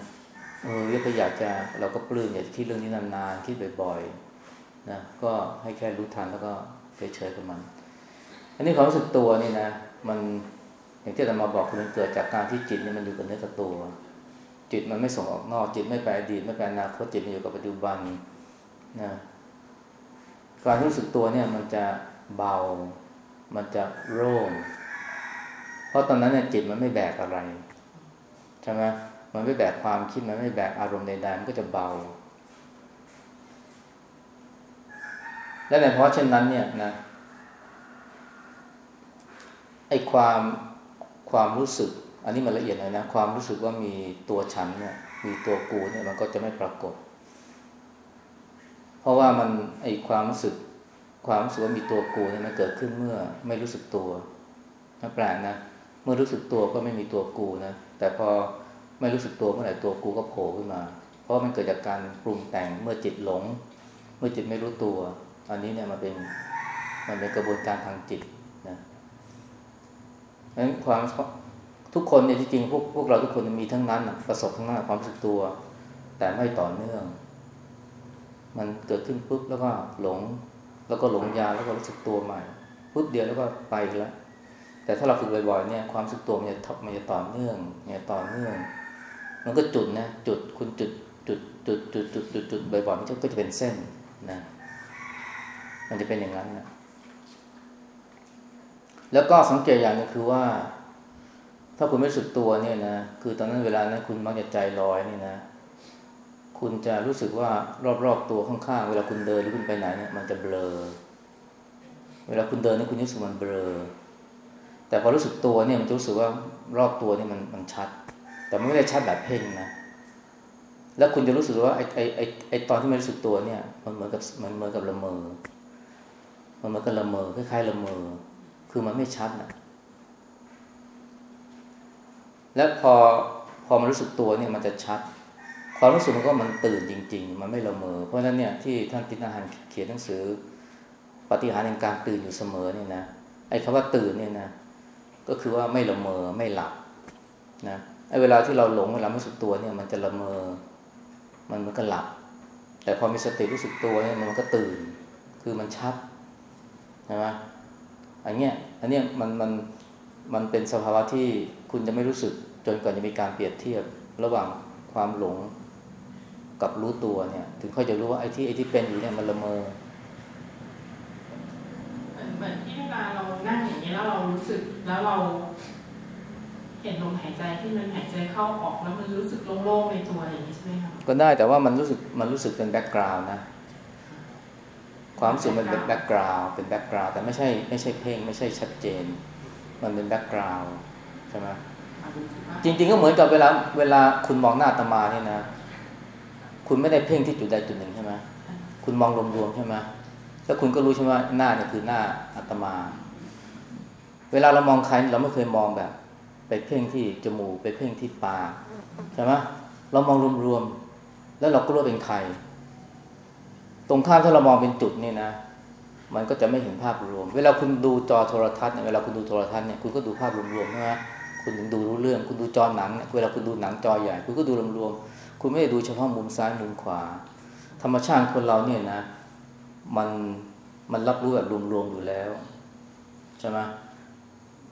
เออก็อยากจะเราก็ปลื้มอยากจะคิดเรื่องนี้นานๆคิดบ่อยๆนะก็ให้แค่รู้ทันแล้วก็เฉยๆกับมัน อันนี้ความรู้สึกตัวนี่นะมันอย่างที่อาจารย์มาบอกคือมันเกิดจากการที่จิตเนี่ยมันอยู่กับเนื้อกับตัว จิตมันไม่ส่งออกนอกจิตไม่ไปอดีตไม่ไปอนาคตจิตมันอยู่กับปัจจุบันนะการรู้สึกตัวเนี่ยมันจะเบา มันจะโล่งเพราะตอนนั้นเนี่ยจิตมันไม่แบกอะไรใช่ไหม มันไม่แบกความคิดมันไม่แบกอารมณ์ใดๆมันก็จะเบา และในเพราะเช่นนั้นเนี่ยนะไอ้ความความรู้สึก อันนี้มันละเอียดหน่อยนะ ความรู้สึกว่ามีตัวฉันเนี่ยมีตัวกูเนี่ยมันก็จะไม่ปรากฏ เพราะว่ามันไอ้ความรู้สึก ความรู้สึกว่ามีตัวกูเนี่ยมันเกิดขึ้นเมื่อไม่รู้สึกตัวน่าแปลกนะ เมื่อรู้สึกตัวก็ไม่มีตัวกูนะ แต่พอ ไม่รู้สึกตัวเมื่อไหร่ตัวกูก็โผล่ขึ้นมา เพราะมันเกิดจากการปรุงแต่งเมื่อจิตหลง เมื่อจิตไม่รู้ตัว อันนี้เนี่ยมันเป็นมันเป็นกระบวนการทางจิตนะเพราะฉะนั้นความทุกคนเนี่ยที่จริงพวกพวกเราทุกคนมีทั้งนั้นประสบทั้งนั้นความรู้สึกตัว แต่ไม่ต่อเนื่อง มันเกิดขึ้นปุ๊บแล้วก็หลง แล้วก็หลงยาแล้วก็รู้สึกตัวใหม่ปุ๊บเดียวแล้วก็ไปแล้วแต่ถ้าเราฝึกบ่อยๆเนี่ยความรู้สึกตัวมันจะทมันจะต่อเนื่องเนี่ยต่อเนื่อง มันก็จุดนะ จุดคุณจุดจุดจุดจุดจุดจุดจุดบ่อยๆมันก็จะเป็นเส้นนะมันจะเป็นอย่างนั้นนะแล้วก็สังเกตอย่างหนึงคือว่า ถ้าคุณไม่สึกตัวเนี่ยนะคือตอนนั้นเวลานั้นคุณมักจะใจลอยนี่นะคุณจะรู้สึกว่ารอบๆตัวข้างๆเวลาคุณเดินหรือคุณไปไหนเนี่ยมันจะเบลอ เวลาคุณเดินเนี่ยคุณรู้สึกมันเบลอ แต่พอรู้สึกตัวเนี่ยมันจะรู้สึกว่ารอบตัวเนี่ยมันมันชัด แต่มันไม่ได้ชัดแบบเพ่งนะแล้วคุณจะรู้สึกว่าไอ้ไอ้ไอ้ไอ้ตอนที่ไม่รู้สึกตัวเนี่ย มันเหมือนกับมันเหมือนกับละเมอมันเหมือนกับละเมอคล้ายๆละเมอคือมันไม่ชัดนะและพอพอมันรู้สึกตัวเนี่ยมันจะชัด ความรู้สึกมันก็มันตื่นจริง ๆ มันไม่ละเมอ เพราะฉะนั้นเนี่ยที่ท่านตินาหารเขียนหนังสือ ปฏิหารแห่งการตื่นอยู่เสมอเนี่ยนะไอ้คำว่าตื่นเนี่ยนะก็คือว่าไม่ละเมอไม่หลับนะ เวลาที่เราหลงเวลาไม่รู้สึกตัวเนี่ยมันจะละเมอ มันมันก็หลับ แต่พอมีสติรู้สึกตัวเนี่ยมันก็ตื่น คือมันชัดใช่ไหมอันเนี้ยอันเนี้ยมันมันมันเป็นสภาวะที่คุณจะไม่รู้สึกจนกว่าจะมีการเปรียบเทียบระหว่างความหลงกับรู้ตัวเนี่ย ถึงค่อยจะรู้ว่าไอ้ที่ไอ้ที่เป็นอยู่เนี่ยมันละเมอเหมือนเหมือนที่เวลาเรานั่งอย่างนี้แล้วเรารู้สึกแล้วเรา เห็นลมหายใจที่มันหายใจเข้าออกแล้วมันรู้สึกโล่งๆในตัวอย่างนี้ใช่ไหมคะก็ได้แต่ว่ามันรู้สึกมันรู้สึกเป็น background นะ ความรู้สึกมันเป็น background เป็น background แต่ไม่ใช่ไม่ใช่เพ่งไม่ใช่ชัดเจน มันเป็น background ใช่ไหมจริง ๆ ก็เหมือนกับเวลาเวลาคุณมองหน้าอาตมาเนี่ยนะ คุณไม่ได้เพ่งที่จุดใดจุดหนึ่งใช่ไหมคุณมองรวมๆใช่ไหมแล้วคุณก็รู้ใช่ไหมหน้าเนี่ยคือหน้าอาตมา เวลาเรามองใครเราไม่เคยมองแบบไป เพ่งที่จมูกไปเพ่งที่ปากใช่ไหมเรามองรวมๆแล้วเราก็รู้ว่าเป็นใคร ตรงข้ามถ้าเรามองเป็นจุดนี่นะ มันก็จะไม่เห็นภาพรวม เวลาคุณดูจอโทรทัศน์เนี่ยเวลาคุณดูโทรทัศน์เนี่ยคุณก็ดูภาพรวมๆใช่ไหมคุณถึงดูรู้เรื่อง คุณดูจอหนังเนี่ยเวลาคุณดูหนังจอใหญ่คุณก็ดูรวมๆคุณไม่ได้ดูเฉพาะมุมซ้ายมุมขวา ธรรมชาติคนเราเนี่ยนะ มันมันรับรู้แบบรวมๆอยู่แล้วใช่ไหม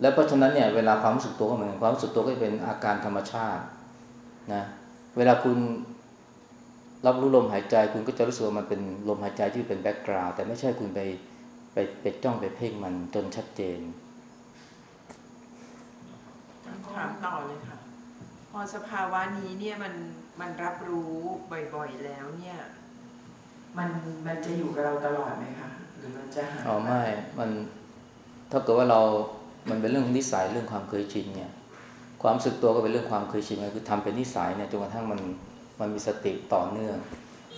แล้วเพราะฉะนั้นเนี่ยเวลาความรู้สึกตัวก็เหมือนกันความรู้สึกตัวก็เป็นอาการธรรมชาตินะเวลาคุณรับรู้ลมหายใจ คุณก็จะรู้สึกว่ามันเป็นลมหายใจที่เป็นแบ็กกราวด์แต่ไม่ใช่คุณไปไปไปจ้องไปเพ่งมันจนชัดเจนถามต่อเลยค่ะ พอสภาวะนี้เนี่ยมันมันรับรู้บ่อยๆแล้วเนี่ย มันมันจะอยู่กับเราตลอดไหมคะหรือมันจะหายอ๋อไม่ มันถ้าเกิดว่าเรา มันเป็นเรื่องนิสัยเรื่องความเคยชินเนี่ย ความสึกตัวก็เป็นเรื่องความเคยชินไงคือทำเป็นนิสัยเนี่ยจนกระทั่งมันมันมีสติต่อเนื่อง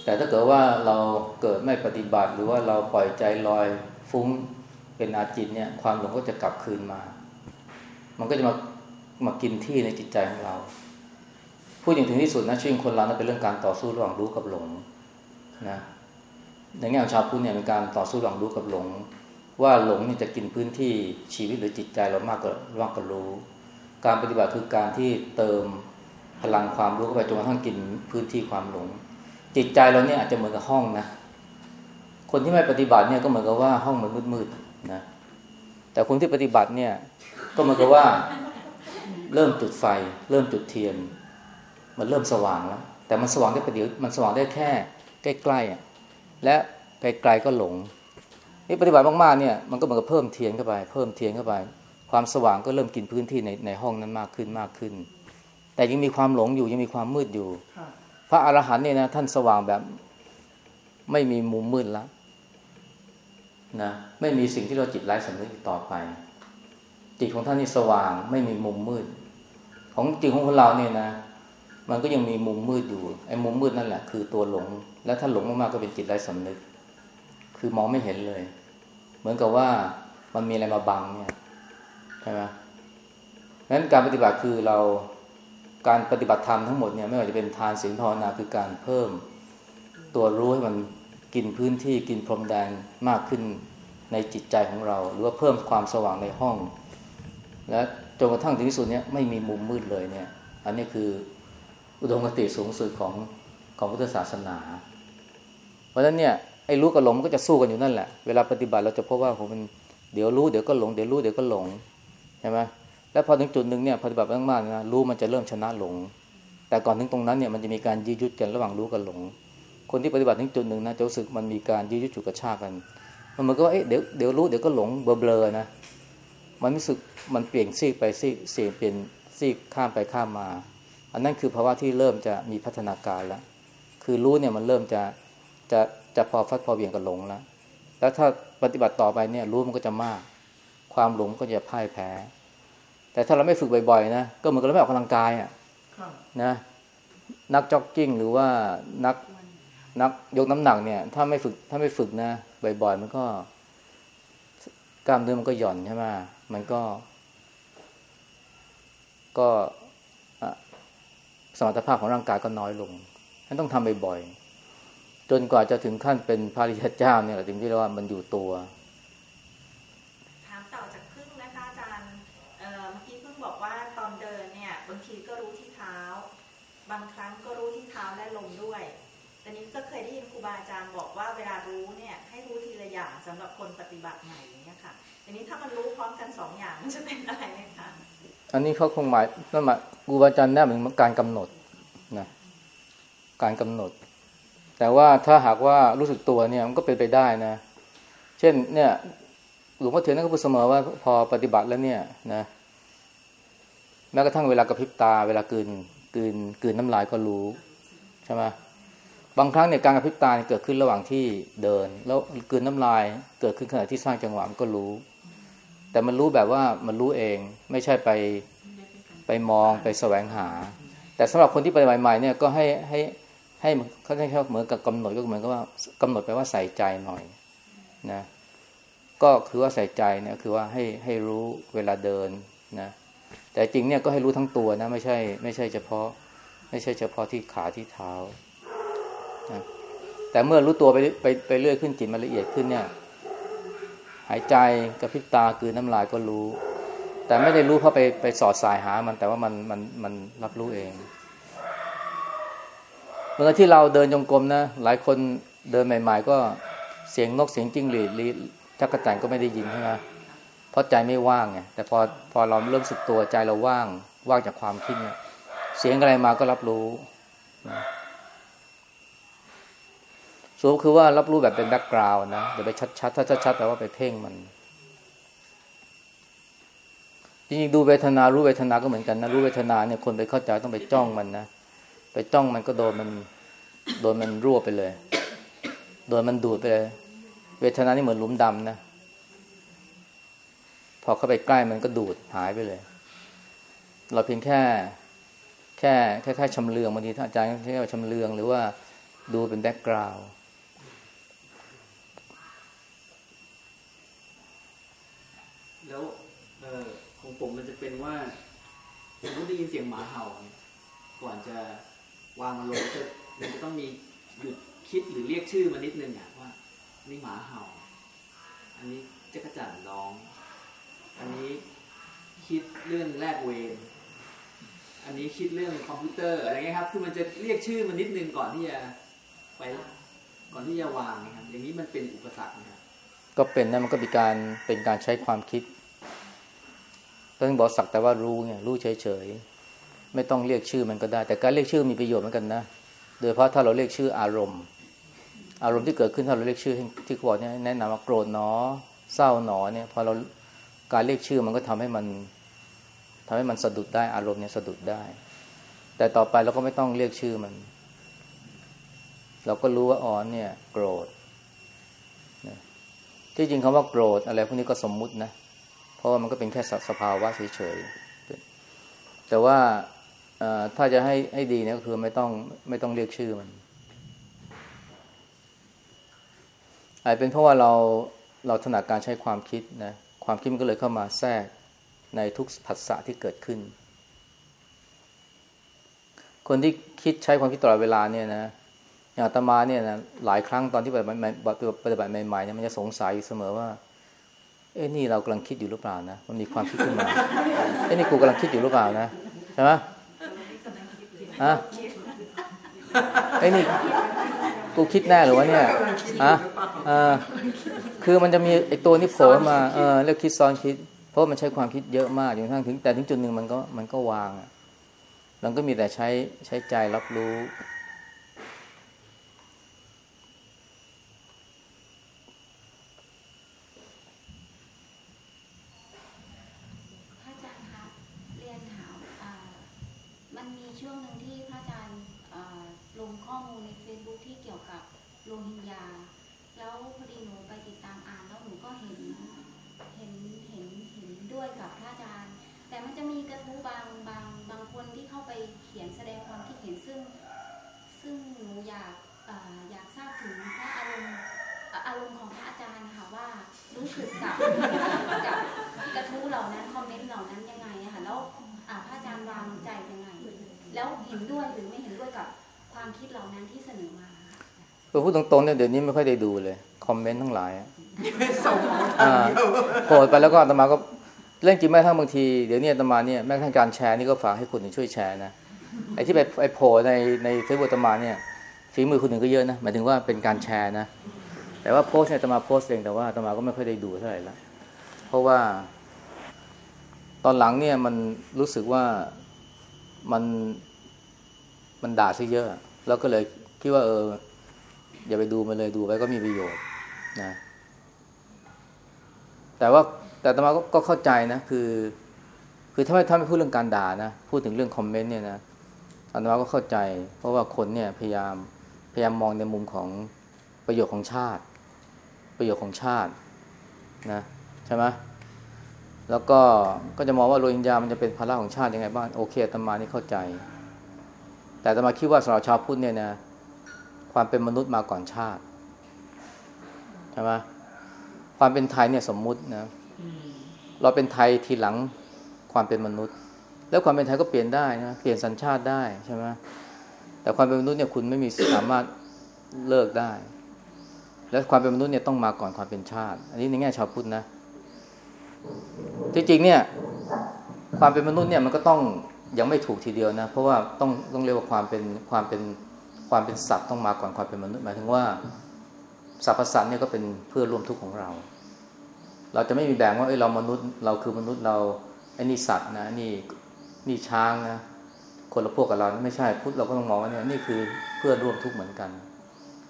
แต่ถ้าเกิดว่าเราเกิดไม่ปฏิบัติ หรือว่าเราปล่อยใจลอยฟุ้งเป็นอาจินเนี่ย ความหลงก็จะกลับคืนมา มันก็จะมามากินที่ในจิตใจของเรา พูดอย่างถึงที่สุดนะชีวิตคนเรานั้นเป็นเรื่องการต่อสู้ระหว่างรู้กับหลงนะในแง่ของชาวพุทธเนี่ยเป็นการต่อสู้ระหว่างรู้กับหลง ว่าหลงนี่จะกินพื้นที่ชีวิตหรือจิตใจเรามากกว่ามากกว่ารู้ การปฏิบัติคือการที่เติมพลังความรู้เข้าไปจนกระทั่งกินพื้นที่ความหลง จิตใจเราเนี่ยอาจจะเหมือนกับห้องนะคนที่ไม่ปฏิบัติเนี่ยก็เหมือนกับว่าห้องมันมืดๆนะแต่คนที่ปฏิบัติเนี่ยก็เหมือนกับว่าเริ่มจุดไฟ เริ่มจุดเทียน มันเริ่มสว่างแล้วแต่มันสว่างได้ประเดี๋ยวมันสว่างได้แค่ใกล้ๆอะและไกลๆก็หลง นี่ปฏิบัติมากๆเนี่ยมันก็เหมือนกับเพิ่มเทียนเข้าไป เพิ่มเทียนเข้าไป ความสว่างก็เริ่มกินพื้นที่ในในห้องนั้นมากขึ้นมากขึ้น แต่ยังมีความหลงอยู่ยังมีความมืดอยู่ค่ะพระอรหันต์เนี่ยนะท่านสว่างแบบไม่มีมุมมืดแล้วนะไม่มีสิ่งที่เราจิตไร้สำนึกอีกต่อไป จิตของท่านนี่สว่างไม่มีมุมมืด ของจิตของคนเราเนี่ยนะ มันก็ยังมีมุมมืดอยู่ไอ้มุมมืดนั่นแหละคือตัวหลง แล้วถ้าหลงมากๆก็เป็นจิตไร้สำนึก คือมองไม่เห็นเลย เหมือนกับว่ามันมีอะไรมาบังเนี่ยใช่ไหมนั้นการปฏิบัติคือเราการปฏิบัติธรรมทั้งหมดเนี่ยไม่ว่าจะเป็นทานศีลภาวนาคือการเพิ่ม ตัวรู้ให้มันกินพื้นที่กินพรมแดนมากขึ้นในจิตใจของเรา หรือว่าเพิ่มความสว่างในห้อง และจนกระทั่งถึงที่สุดเนี่ยไม่มีมุมมืดเลยเนี่ย อันนี้คืออุดมคติสูงสุดของของพุทธศาสนา เพราะฉะนั้นเนี่ย ไอ้รู้กับหลงมันก็จะสู้กันอยู่นั่นแหละ เวลาปฏิบัติเราจะพบว่าผมมันเดี๋ยวรู้เดี๋ยวก็หลงเดี๋ยวรู้เดี๋ยวก็หลงใช่ไหมแล้วพอถึงจุดหนึ่งเนี่ยปฏิบัติมากๆนะรู้มันจะเริ่มชนะหลง แต่ก่อนถึงตรงนั้นเนี่ยมันจะมีการยืดยุดกันระหว่างรู้กับหลง คนที่ปฏิบัติถึงจุดหนึ่งนะจะรู้สึกมันมีการยืดยุดฉุกกระชากกัน มันเหมือนกับว่าเอ๊ะเดี๋ยวเดี๋ยวรู้เดี๋ยวก็หลงเบลอๆนะมันรู้สึกมันเปลี่ยนซีกไปซีกเสียงเปลี่ยนซีกข้ามไปข้ามมา อันนั้นคือภาวะที่เริ่มจะมีพัฒนาการแล้วคือรู้เนี่ยมันเริ่มจะจะ จะพอฟัดพอเบี่ยงกับหลงแล้วแล้วถ้าปฏิบัติต่อไปเนี่ยรู้มันก็จะมาก ความหลงก็จะพ่ายแพ้ แต่ถ้าเราไม่ฝึกบ่อยๆนะก็เหมือนกับเราไม่ออกกำลังกายอะค่ะนะนักจ็อกกิ้งหรือว่านักนักยกน้ำหนักเนี่ย ถ้าไม่ฝึกถ้าไม่ฝึกนะบ่อยๆมันก็ กล้ามเนื้อมันก็หย่อนใช่ไหมมันก็ ก็อะสมรรถภาพของร่างกายก็น้อยลงฉะนั้นต้องทำบ่อยๆ จนกว่าจะถึงขั้นเป็นพระอริยเจ้าเนี่ยถึงที่เรียกว่ามันอยู่ตัวถามต่อจากพึ่งนะคะอาจารย์เอ่อเมื่อกี้พึ่งบอกว่าตอนเดินเนี่ยบางทีก็รู้ที่เท้า บางครั้งก็รู้ที่เท้าและลมด้วยแต่นี้ก็เคยได้ยินครูบาอาจารย์บอกว่าเวลารู้เนี่ยให้รู้ทีละอย่างสำหรับคนปฏิบัติใหม่อย่างเงี้ยค่ะทีนี้ถ้ามันรู้พร้อมกันสองอย่างมันจะเป็นอะไรไหมคะอันนี้เขาคงหมายนั่นหมายครูบาอาจารย์แน่เหมือนการกำหนดนะการกำหนด แต่ว่าถ้าหากว่ารู้สึกตัวเนี่ยมันก็เป็นไปได้นะ เช่นเนี่ยหลวงพ่อเทียนก็พูดเสมอว่าพอปฏิบัติแล้วเนี่ยนะแม้กระทั่งเวลากระพริบตา เวลากืนกืนกืนน้ำลายก็รู้ใช่ไหมบางครั้งเนี่ยการกระพริบตาเกิดขึ้นระหว่างที่เดิน แล้วกืนน้ำลายเกิดขึ้นขณะที่สร้างจังหวะมันก็รู้ แต่มันรู้แบบว่ามันรู้เองไม่ใช่ไปไปมองไปแสวงหา แต่สำหรับคนที่ไปใหม่ๆเนี่ยก็ให้ให้ ให้เขาให้เหมือนกับกำหนดก็เหมือนกับว่ากำหนดไปว่าใส่ใจหน่อยนะ ก็คือว่าใส่ใจนี่ยคือว่าให้ให้รู้เวลาเดินนะแต่จริงเนี่ยก็ให้รู้ทั้งตัวนะไม่ใช่ ไม่ใช่เฉพาะ ไม่ใช่เฉพาะที่ขาที่เท้านะแต่เมื่อรู้ตัวไปไปไปเรื่อยขึ้นจิตมันละเอียดขึ้นเนี่ย หายใจกระพริบตาคือน้ำลายก็รู้ แต่ไม่ได้รู้เพราะไปไปสอดสายหามันแต่ว่ามันมันมันรับรู้เอง เมื่อที่เราเดินจงกรมนะ หลายคนเดินใหม่ ๆ ก็เสียงนกเสียงจิ้งหรีดลีจักรจันก็ไม่ได้ยินใช่ไหมเพราะใจไม่ว่างไงแต่พอพอเราเริ่มสึกตัวใจเราว่างว่างจากความคิดเนี่ยเสียงอะไรมาก็รับรู้นะสูงคือว่ารับรู้แบบเป็นแบ็กกราวน์นะอย่าไปชัดๆถ้าชัดๆแปลว่าไปเพ่งมันจริงๆดูเวทนารู้เวทนาก็เหมือนกันนะรู้เวทนาเนี่ยคนไปเข้าใจต้องไปจ้องมันนะ ไปจ้องมันก็โดนมัน โดนมันรั่วไปเลย โดนมันดูดไปเลย เวทนานี่เหมือนหลุมดำนะ พอเข้าไปใกล้มันก็ดูดหายไปเลย เราเพียงแค่ แค่แค่แค่ชำเลืองบางทีท่านอาจารย์แค่ชำเลืองหรือว่าดูเป็นแบ็กกราวด์แล้วเออของผมมันจะเป็นว่าผมได้ยินเสียงหมาเห่าก่อนจะ วางมันลงก็มันจะต้องมีหยุดคิดหรือเรียกชื่อมันนิดนึงอะว่านี่หมาเห่า อันนี้จักรจั่นร้อง อันนี้คิดเรื่องแลกเวรอันนี้คิดเรื่องคอมพิวเตอร์อะไรเงี้ยครับ คือมันจะเรียกชื่อมันนิดนึงก่อนที่จะไปก่อนที่จะวางนะครับอย่างนี้มันเป็นอุปสรรคนะครับก็เป็นนะมันก็เป็นการเป็นการใช้ความคิดต้องบอกสักแต่ว่ารู้ไงรู้เฉยๆ ไม่ต้องเรียกชื่อมันก็ได้ แต่การเรียกชื่อมีประโยชน์เหมือนกันนะ โดยเฉพาะถ้าเราเรียกชื่ออารมณ์ อารมณ์ที่เกิดขึ้นถ้าเราเรียกชื่อที่เขาบอกเนี่ยแนะนำว่าโกรธหนอ เศร้าหนอเนี่ยพอเราการเรียกชื่อมันก็ทำให้มันทำให้มันสะดุดได้อารมณ์เนี่ยสะดุดได้ แต่ต่อไปเราก็ไม่ต้องเรียกชื่อมัน เราก็รู้ว่าอ๋อเนี่ย โกรธที่จริงคำว่าโกรธอะไรพวกนี้ก็สมมุตินะ เพราะว่ามันก็เป็นแค่สภาวะเฉยๆแต่ว่า ถ้าจะให้ให้ดีเนี่ยก็คือไม่ต้องไม่ต้องเรียกชื่อมันอาจเป็นเพราะว่าเราเราถนัดการใช้ความคิดนะความคิดมันก็เลยเข้ามาแทรกในทุกผัสสะที่เกิดขึ้น คนที่คิดใช้ความคิดตลอดเวลาเนี่ยนะอย่างอาตมาเนี่ยนะหลายครั้งตอนที่ปฏิบัติใหม่ปฏิบัติใหม่ๆเนี่ยมันจะสงสัยอยู่เสมอว่า เอ้นี่เรากำลังคิดอยู่หรือเปล่านะมันมีความคิดขึ้นมาเอ้นี่กูกำลังคิดอยู่หรือเปล่านะใช่ไหม อะไอ้นี่กูคิดแน่หรือวะเนี่ยอะเออคือมันจะมีไอ้ตัวนี้โผล่มาเออเรียกคิดซ้อนคิด เพราะมันใช้ความคิดเยอะมากจนกระทั่งถึงแต่ถึงจุดหนึ่งมันก็มันก็วางมันก็มีแต่ใช้ใช้ใจรับรู้ พระอาจารย์คะเรียนถามอ่ามันมีช่วงหนึ่งที่พระอาจารย์อ่าลงข้อมูลใน Facebook ที่เกี่ยวกับโรฮิงญา แล้วพอดีหนูไปติดตามอ่านแล้วหนูก็เห็นเห็นเห็นเห็นด้วยกับพระอาจารย์ แต่มันจะมีกระทู้บางบางบางคนที่เข้าไปเขียนแสดงความคิดเห็นซึ่ง ซึ่งหนู อยากอ่าอยากทราบถึงพระอารมณ์อ่าอารมณ์ของพระอาจารย์ค่ะว่ารู้สึกกับกับกระทู้เหล่านั้นคอมเมนต์เหล่านั้นยังไงอะค่ะแล้วอ่าพระอาจารย์วางใจยังไง แล้วเห็นด้วยหรือไม่เห็นด้วยกับความคิดเหล่านั้นที่เสนอมาค่ะเออพูดตรงๆเนี่ยเดี๋ยวนี้ไม่ค่อยได้ดูเลยคอมเมนต์ทั้งหลายอะส่งอ่าโพสต์ไปแล้วก็อาตมาก็เล่นจริงแม้กระทั่งบางทีเดี๋ยวนี้อาตมาเนี่ยแม้กระทั่งการแชร์นี่ก็ฝากให้คนอื่นช่วยแชร์นะไอ้ที่ไปไอ้โพสต์ในในเฟซบุ๊กอาตมาเนี่ย ฝีมือคนอื่นก็เยอะนะหมายถึงว่าเป็นการแชร์นะ แต่ว่าโพสเนี่ยตมาโพสเองแต่ว่าตมาก็ไม่ค่อยได้ดูเท่าไหร่ละเพราะว่า ตอนหลังเนี่ยมันรู้สึกว่ามันมันด่าซะเยอะ แล้วก็เลยคิดว่าเออ อย่าไปดูมันเลยดูไปก็มีประโยชน์นะ แต่ว่าแต่ตมาก็ก็เข้าใจนะ คือ คือถ้าไม่ถ้าไม่พูดเรื่องการด่านะ พูดถึงเรื่องคอมเมนต์เนี่ยนะอาตมาก็เข้าใจ เพราะว่าคนเนี่ยพยายาม พยายามมองในมุมของประโยชน์ของชาติ ประโยชน์ของชาตินะใช่ไหมแล้วก็ก็จะมองว่าโรฮิงญามันจะเป็นภาระของชาติยังไงบ้างโอเคตมานี่เข้าใจ แต่ตมาคิดว่าสำหรับชาวพุทธเนี่ยนะความเป็นมนุษย์มาก่อนชาติใช่ไหมความเป็นไทยเนี่ยสมมุตินะเราเป็นไทยทีหลังความเป็นมนุษย์ แล้วความเป็นไทยก็เปลี่ยนได้นะเปลี่ยนสัญชาติได้ใช่ไหม แต่ความเป็นมนุษย์เนี่ยคุณไม่มีสามารถเลิกได้ และความเป็นมนุษย์เนี่ยต้องมาก่อนความเป็นชาติ อันนี้ในแง่ชาวพุทธนะที่จริงเนี่ย ความเป็นมนุษย์เนี่ยมันก็ต้องยังไม่ถูกทีเดียวนะ เพราะว่าต้องต้องเรียกว่าความเป็นความเป็นความเป็นสัตว์ต้องมาก่อนความเป็นมนุษย์หมายถึงว่าสรรพสัตว์เนี่ยก็เป็นเพื่อร่วมทุกข์ของเรา เราจะไม่มีแบ่งว่าเอ้ยเรามนุษย์เราคือมนุษย์เราไอ้นี่สัตว์นะนี่นี่ช้างนะ คนละพวกกับเราไม่ใช่พุทธเราก็ต้องมองว่าเนี่ยนี่คือเพื่อร่วมทุกข์เหมือนกัน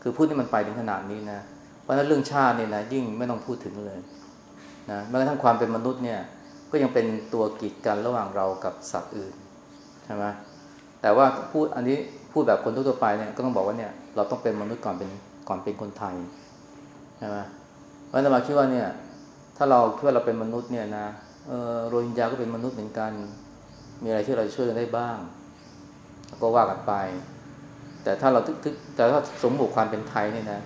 คือพุทธนี่มันไปถึงขนาดนี้นะเพราะนั้นเรื่องชาติเนี่ยนะยิ่งไม่ต้องพูดถึงเลยนะแม้กระทั่งความเป็นมนุษย์เนี่ยก็ยังเป็นตัวกีดกันระหว่างเรากับสัตว์อื่นใช่ไหมแต่ว่าพูดอันนี้พูดแบบคนทั่วไปเนี่ยก็ต้องบอกว่าเนี่ยเราต้องเป็นมนุษย์ก่อนเป็นก่อนเป็นคนไทยใช่ไหมเพราะฉะนั้นมาคิดว่าเนี่ยถ้าเราคิดว่าเราเป็นมนุษย์เนี่ยนะเออโรฮิงญาก็เป็นมนุษย์เหมือนกัน มีอะไรที่เราจะช่วยกันได้บ้าง ก็ว่ากันไป แต่ถ้าเราทึกๆแต่ถ้าสมบุกความเป็นไทยเนี่ยนะ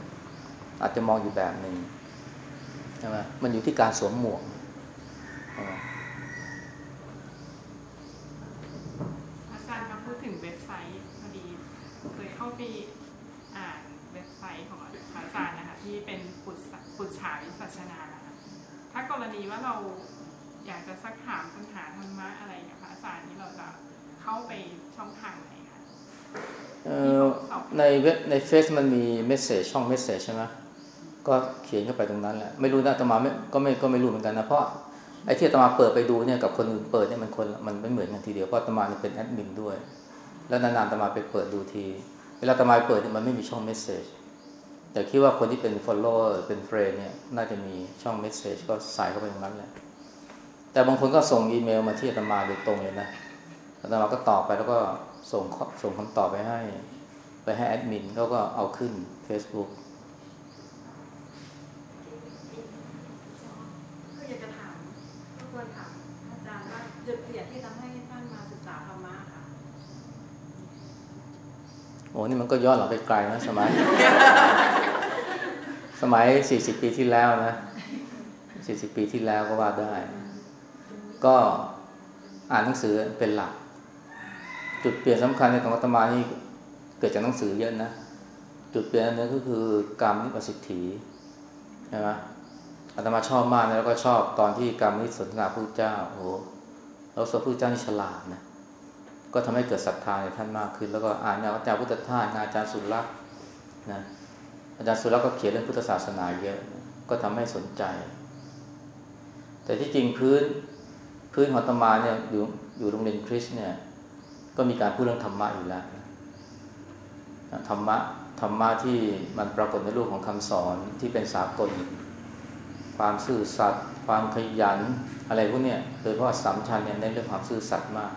อาจจะมองอยู่แบบหนึ่งใช่ไหมมันอยู่ที่การสวมหมวกอาจารย์มาพูดถึงเว็บไซต์พอดีเคยเข้าไปอ่านเว็บไซต์ของอาจารย์นะคะที่เป็นปุจฉาปุจฉาวิสัชนานะคะถ้ากรณีว่าเราอยากจะซักถามปัญหาธรรมะอะไรกับพระอาจารย์นี่เราจะ เข้าไปช่องทางไหนคะเอ่อในเว็บในเฟซมันมี message ช่อง message ใช่ไหมก็เขียนเข้าไปตรงนั้นแหละไม่รู้นะอาตมาไม่ก็ไม่ก็ไม่รู้เหมือนกันนะเพราะไอ้ที่อาตมาเปิดไปดูเนี่ยกับคนอื่นเปิดเนี่ยมันคนมันไม่เหมือนกันทีเดียวเพราะอาตมาเนี่ยเป็นแอดมินด้วย แล้วนานๆอาตมาไปเปิดดูที เวลาอาตมาเปิดเนี่ยมันไม่มีช่อง message แต่คิดว่าคนที่เป็น follower เป็น friend เนี่ยน่าจะมีช่อง message ก็ใส่เข้าไปตรงนั้นแหละแต่บางคนก็ส่งอีเมลมาที่อาตมาโดยตรงเลยนะอา ตมาก็ตอบไปแล้วก็ส่งข้อส่งคำตอบไปให้ ไปให้แอดมินเขาก็เอาขึ้น Facebook ก็อยากจะถามก็ควรถามอาจารย์ว่าจุดเปลี่ยนที่ทำให้ท่านมาศึกษาธรรมะค่ะโอ้นี่มันก็ย้อนหลังไปไกลนะสมัย สมัยสี่สิบปีที่แล้วนะสี่สิบปีที่แล้วก็ว่าได้ ก็อ่านหนังสือเป็นหลัก จุดเปลี่ยนสำคัญในของอาตมานี่เกิดจากหนังสือเยอะนะ จุดเปลี่ยนอันนึงก็คือกรรมนิปสิทธิใช่ไหมอาตมาชอบมากนะแล้วก็ชอบตอนที่กรรมนิสนทนาพระเจ้าโอ้โหแล้วสพระเจ้านี่ฉลาดนะก็ทำให้เกิดศรัทธาในท่านมากขึ้น แล้วก็อ่านงานอาจารย์พุทธทาสงานอาจารย์สุรักษ์นะอาจารย์สุรักษ์ก็เขียนเรื่องพุทธศาสนาเยอะ ก็ทำให้สนใจ แต่ที่จริงพื้นพื้นของอาตมาเนี่ยอยู่อยู่โรงเรียนคริสต์เนี่ย ก็มีการพูดเรื่องธรรมะอยู่แล้วธรรมะธรรมะที่มันปรากฏในรูปของคำสอนที่เป็นสากล ความซื่อสัตย์ความขยัน อะไรพวกเนี้ยโดยเฉพาะสามชันเนี่ยเน้นเรื่องความซื่อสัตย์มาก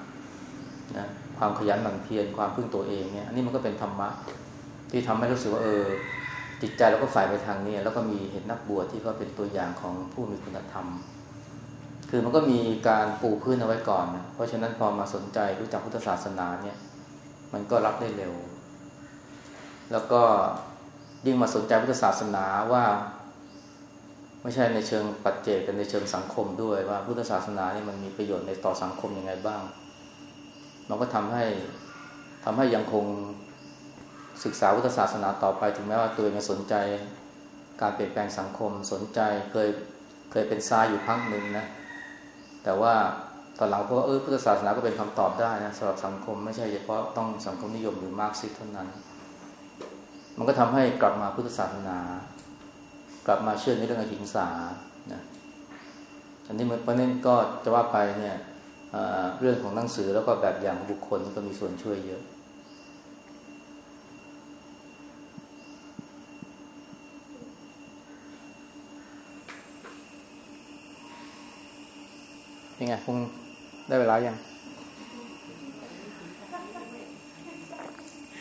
นะความขยันหมั่นเพียรความพึ่งตัวเองเนี่ยอันนี้มันก็เป็นธรรมะที่ทำให้รู้สึกว่าเออ จิตใจเราก็ฝ่ายไปทางนี้แล้วก็มีเห็นนักบวชที่เขาเป็นตัวอย่างของผู้มีคุณธรรม คือมันก็มีการปูพื้นเอาไว้ก่อนนะเพราะฉะนั้นพอมาสนใจรู้จักพุทธศาสนาเนี่ย มันก็รับได้เร็ว แล้วก็ยิ่งมาสนใจพุทธศาสนาว่า ไม่ใช่ในเชิงปัจเจกแต่ในเชิงสังคมด้วยว่าพุทธศาสนาเนี่ยมันมีประโยชน์ในต่อสังคมยังไงบ้าง มันก็ทำให้ทำให้ยังคงศึกษาพุทธศาสนาต่อไปถึงแม้ว่าตัวเองจะสนใจการเปลี่ยนแปลงสังคมสนใจเคยเคยเป็นซ้ายอยู่พักหนึ่งนะ แต่ว่าตอนหลังเพราะว่าเออพุทธศาสนาก็เป็นคำตอบได้นะสำหรับสังคมไม่ใช่เฉพาะต้องสังคมนิยมหรือมาร์กซิสเท่านั้น มันก็ทำให้กลับมาพุทธศาสนา กลับมาเชื่อในเรื่องอหิงสานะอันนี้มันประเด็นก็จะว่าไปเนี่ยเรื่องของหนังสือแล้วก็แบบอย่างบุคคลก็มีส่วนช่วยเยอะ เป็นไงคงได้เวลายัง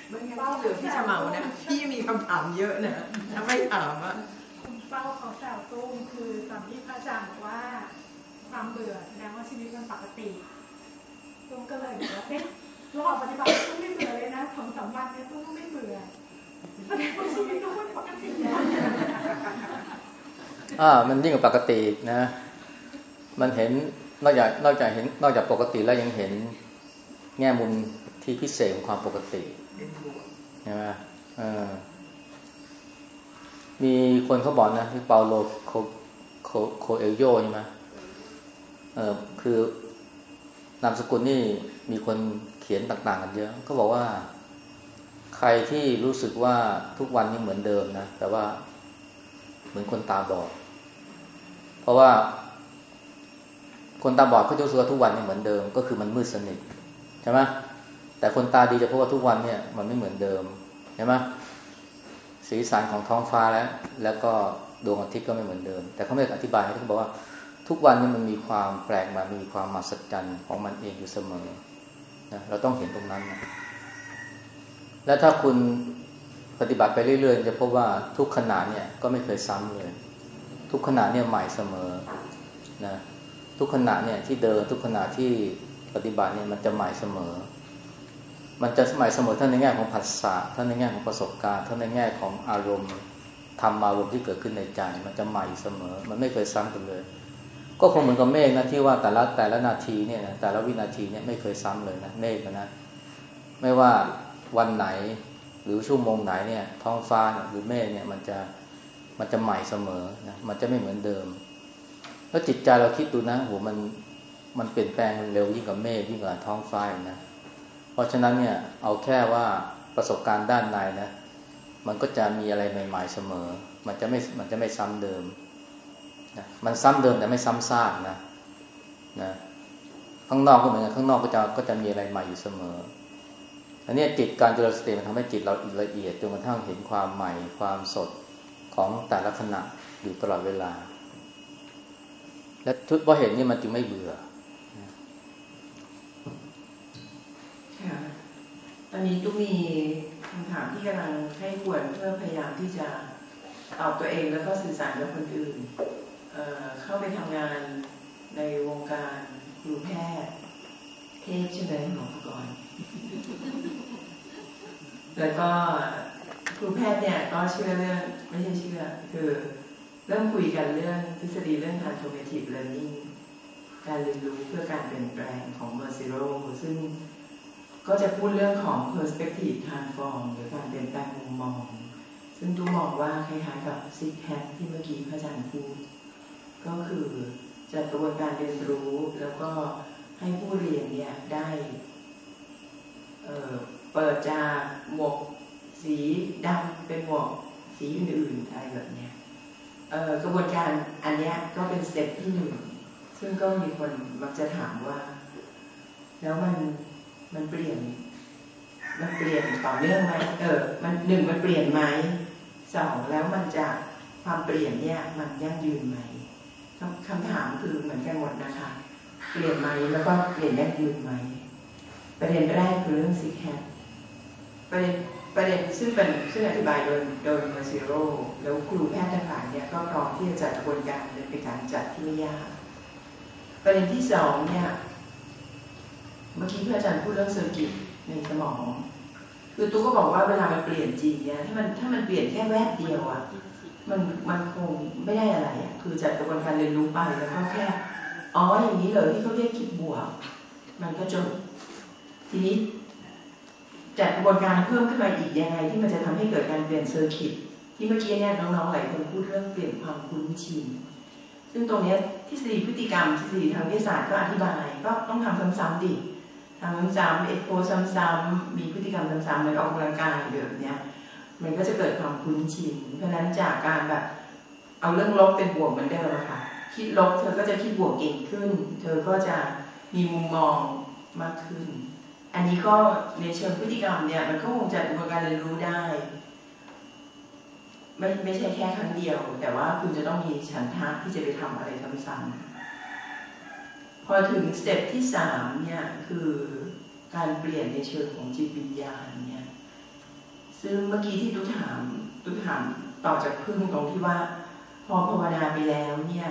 ไม่งั้นที่เหลือพี่จะเมานะ พี่มีคำถามเยอะนะถ้าไม่ถามอะคุณเป้าเขาแซวตุ้มคือตอนที่พระอาจารย์บอกว่าความเบื่อแสดงว่าชีวิตมันปกติตุ้มก็เลยบอกว่าเอ๊ะระหว่างปฏิบัติตุ้มไม่เบื่อเลยนะสองสามวันเนี่ยตุ้มก็ไม่เบื่อแสดงว่าชีวิตตุ้มมันปกติแล้วอ่ามันยิ่งกว่าปกติอีกนะ มันเห็น นอกจากนอกจากเห็นนอกจากปกติแล้วยังเห็นแง่มุมที่พิเศษของความปกติใช่ไหมมีคนเขาบอกนะที่เปาโลโคโคโคเอลโยใช่ไหมเออคือนามสกุลนี่มีคนเขียนต่างๆกันเยอะเขาบอกว่า ใครที่รู้สึกว่าทุกวันนี้เหมือนเดิมนะ แต่ว่าเหมือนคนตาบอดเพราะว่า คนตาบอดเขาจะรู้สึกว่าทุกวันเนี้เหมือนเดิม ก็คือมันมืดสนิทใช่ไหมแต่คนตาดีจะพบว่าทุกวันเนี่ยมันไม่เหมือนเดิมใช่ไหมสีสันของท้องฟ้าแล้ว แล้วก็ดวงอาทิตย์ก็ไม่เหมือนเดิม แต่เขาไม่ได้อธิบายให้เขาบอกว่า ทุกวันนี้มันมีความแปลกมามีความมหัศจรรย์ของมันเองอยู่เสมอนะเราต้องเห็นตรงนั้นนะแล้วถ้าคุณปฏิบัติไปเรื่อยๆจะพบว่าทุกขณะเนี่ยก็ไม่เคยซ้ำเลย ทุกขณะเนี่ยใหม่เสมอนะ ทุกขณะเนี่ยที่เดินทุกขณะที่ปฏิบัติเนี่ยมันจะใหม่เสมอ มันจะใหม่เสมอทั้งในแง่ของผัสสะทั้งในแง่ของประสบการณ์ทั้งในแง่ของอารมณ์ธรรมอารมณ์ที่เกิดขึ้นในใจ มันจะใหม่เสมอ มันไม่เคยซ้ำกันเลย ก็คงเหมือนกับเมฆนะที่ว่าแต่ละแต่ละนาทีเนี่ยนะแต่ละวินาทีเนี่ยไม่เคยซ้ำเลยนะเมฆนะไม่ว่าวันไหนหรือชั่วโมงไหนเนี่ยท้องฟ้าหรือเมฆเนี่ยมันจะมันจะใหม่เสมอนะมันจะไม่เหมือนเดิม แล้วจิตใจเราคิดดูนะโหมันมันเปลี่ยนแปลงเร็วยิ่งกว่าเมฆยิ่งกว่าท้องฟ้าอีกนะ เพราะฉะนั้นเนี่ยเอาแค่ว่าประสบการณ์ด้านในนะ มันก็จะมีอะไรใหม่ๆเสมอ มันจะไม่มันจะไม่ซ้ำเดิมนะมันซ้ำเดิมแต่ไม่ซ้ำซากนะนะข้างนอกก็เหมือนกันข้างนอกก็จะก็จะมีอะไรใหม่อยู่เสมออันนี้จิตการเจริญสติมันทำให้จิตเราละเอียดจนกระทั่งเห็นความใหม่ความสดของแต่ละขณะอยู่ตลอดเวลา และทุกเพราะเห็นนี่มันจึงไม่เบื่อค่ะตอนนี้ตุ้มมีคำถามที่กำลังให้ควรเพื่อพยายามที่จะตอบตัวเองแล้วก็สื่อสารกับคนอื่นเเข้าไปทำงานในวงการครูแพทย์เทพใช่ไหมหมอประกรณ์แล้วก็ครูแพทย์เนี่ยก็เชื่อเรื่องไม่ใช่เชื่อ คือ เริ่มคุยกันเรื่องทฤษฎีเรื่อง transformative learning การเรียนรู้เพื่อการเปลี่ยนแปลงของ Mercero ซึ่งก็จะพูดเรื่องของ perspective transform หรือการเปลี่ยนแปลงมุมมอง ซึ่งตุ๊มองว่าคล้ายๆกับ six hats ที่เมื่อกี้พระอาจารย์พูด ก็คือจัดกระบวนการเรียนรู้แล้วก็ให้ผู้เรียนเนี่ยได้เปิดจากหมวกสีดำเป็นหมวกสีอื่นๆอะไรแบบเนี้ย กระบวนการอันนี้ก็เป็น step ที่หนึ่งซึ่งก็มีคนมักจะถามว่า แล้วมันมันเปลี่ยน มันเปลี่ยนต่อเนื่องไหมเออ มันหนึ่งมันเปลี่ยนไหมสองแล้วมันจะความเปลี่ยนเนี่ยมันยั่งยืนไหมคำถามคือเหมือนกันหมดนะคะ เปลี่ยนไหมแล้วก็เปลี่ยนยั่งยืนไหมประเด็นแรกคือเรื่องซิกแฮประเด็น ประเด็นซึ่งเป็นซึ่งอธิบายโดยโดยมาซิโร่แล้วครูแพทย์ทั้งหลายเนี่ยก็พร้อมที่จะจัดกระบวนการเป็นการจัดที่ไม่ยาก ประเด็นที่สองเนี่ยเมื่อกี้พื่อนอาจารย์พูดเรื่องเซอร์กิตในสมอง คือตุ๊กก็บอกว่าเวลามันเปลี่ยนจริงเนี่ยถ้ามันถ้ามันเปลี่ยนแค่แวบเดียวอะ่ะมันมันคงไม่ได้อะไรอะ่ะคือจัดกระบวนการเรียนรู้ไปแล้วก็แค่อ๋ออย่างนี้เหรอที่เขาเรียกคิดบวก มันก็จบทีนี้ จัดกระบวนการเพิ่มขึ้นมาอีกยังไง ที่มันจะทำให้เกิดการเปลี่ยน circuit ที่เมื่อกี้เนี่ยน้องๆหลายคนพูดเรื่องเปลี่ยนความคุ้นชินซึ่งตรงนี้ทฤษฎีพฤติกรรมทฤษฎีทางวิทยาศาสตร์ก็อธิบายก็ต้องทำซ้ำๆดิทำซ้ำๆเอ็กโพซ้ำๆมีพฤติกรรมซ้ำๆเหมือนออกกำลังกายแบบเนี้ยมันก็จะเกิดความคุ้นชินเพราะฉะนั้นจากการแบบเอาเรื่องลบเป็นบวกเหมือนเดิมค่ะ คิดลบเธอก็จะคิดบวกเก่งขึ้น เธอก็จะมีมุมมองมากขึ้น อันนี้ก็ในเชิงพฤติกรรมเนี่ย มันก็คงจะกระบวนการเรียนรู้ได้ ไม่ไม่ใช่แค่ครั้งเดียว แต่ว่าคุณจะต้องมีฉันทะที่จะไปทำอะไรซ้ำๆพอถึง step ที่สามเนี่ยคือการเปลี่ยนในเชิงของจิตวิญญาณเนี่ย ซึ่งเมื่อกี้ที่ตุ๊ถามตุ๊ถามต่อจากพึ่งตรงที่ว่า พอภาวนาไปแล้วเนี่ย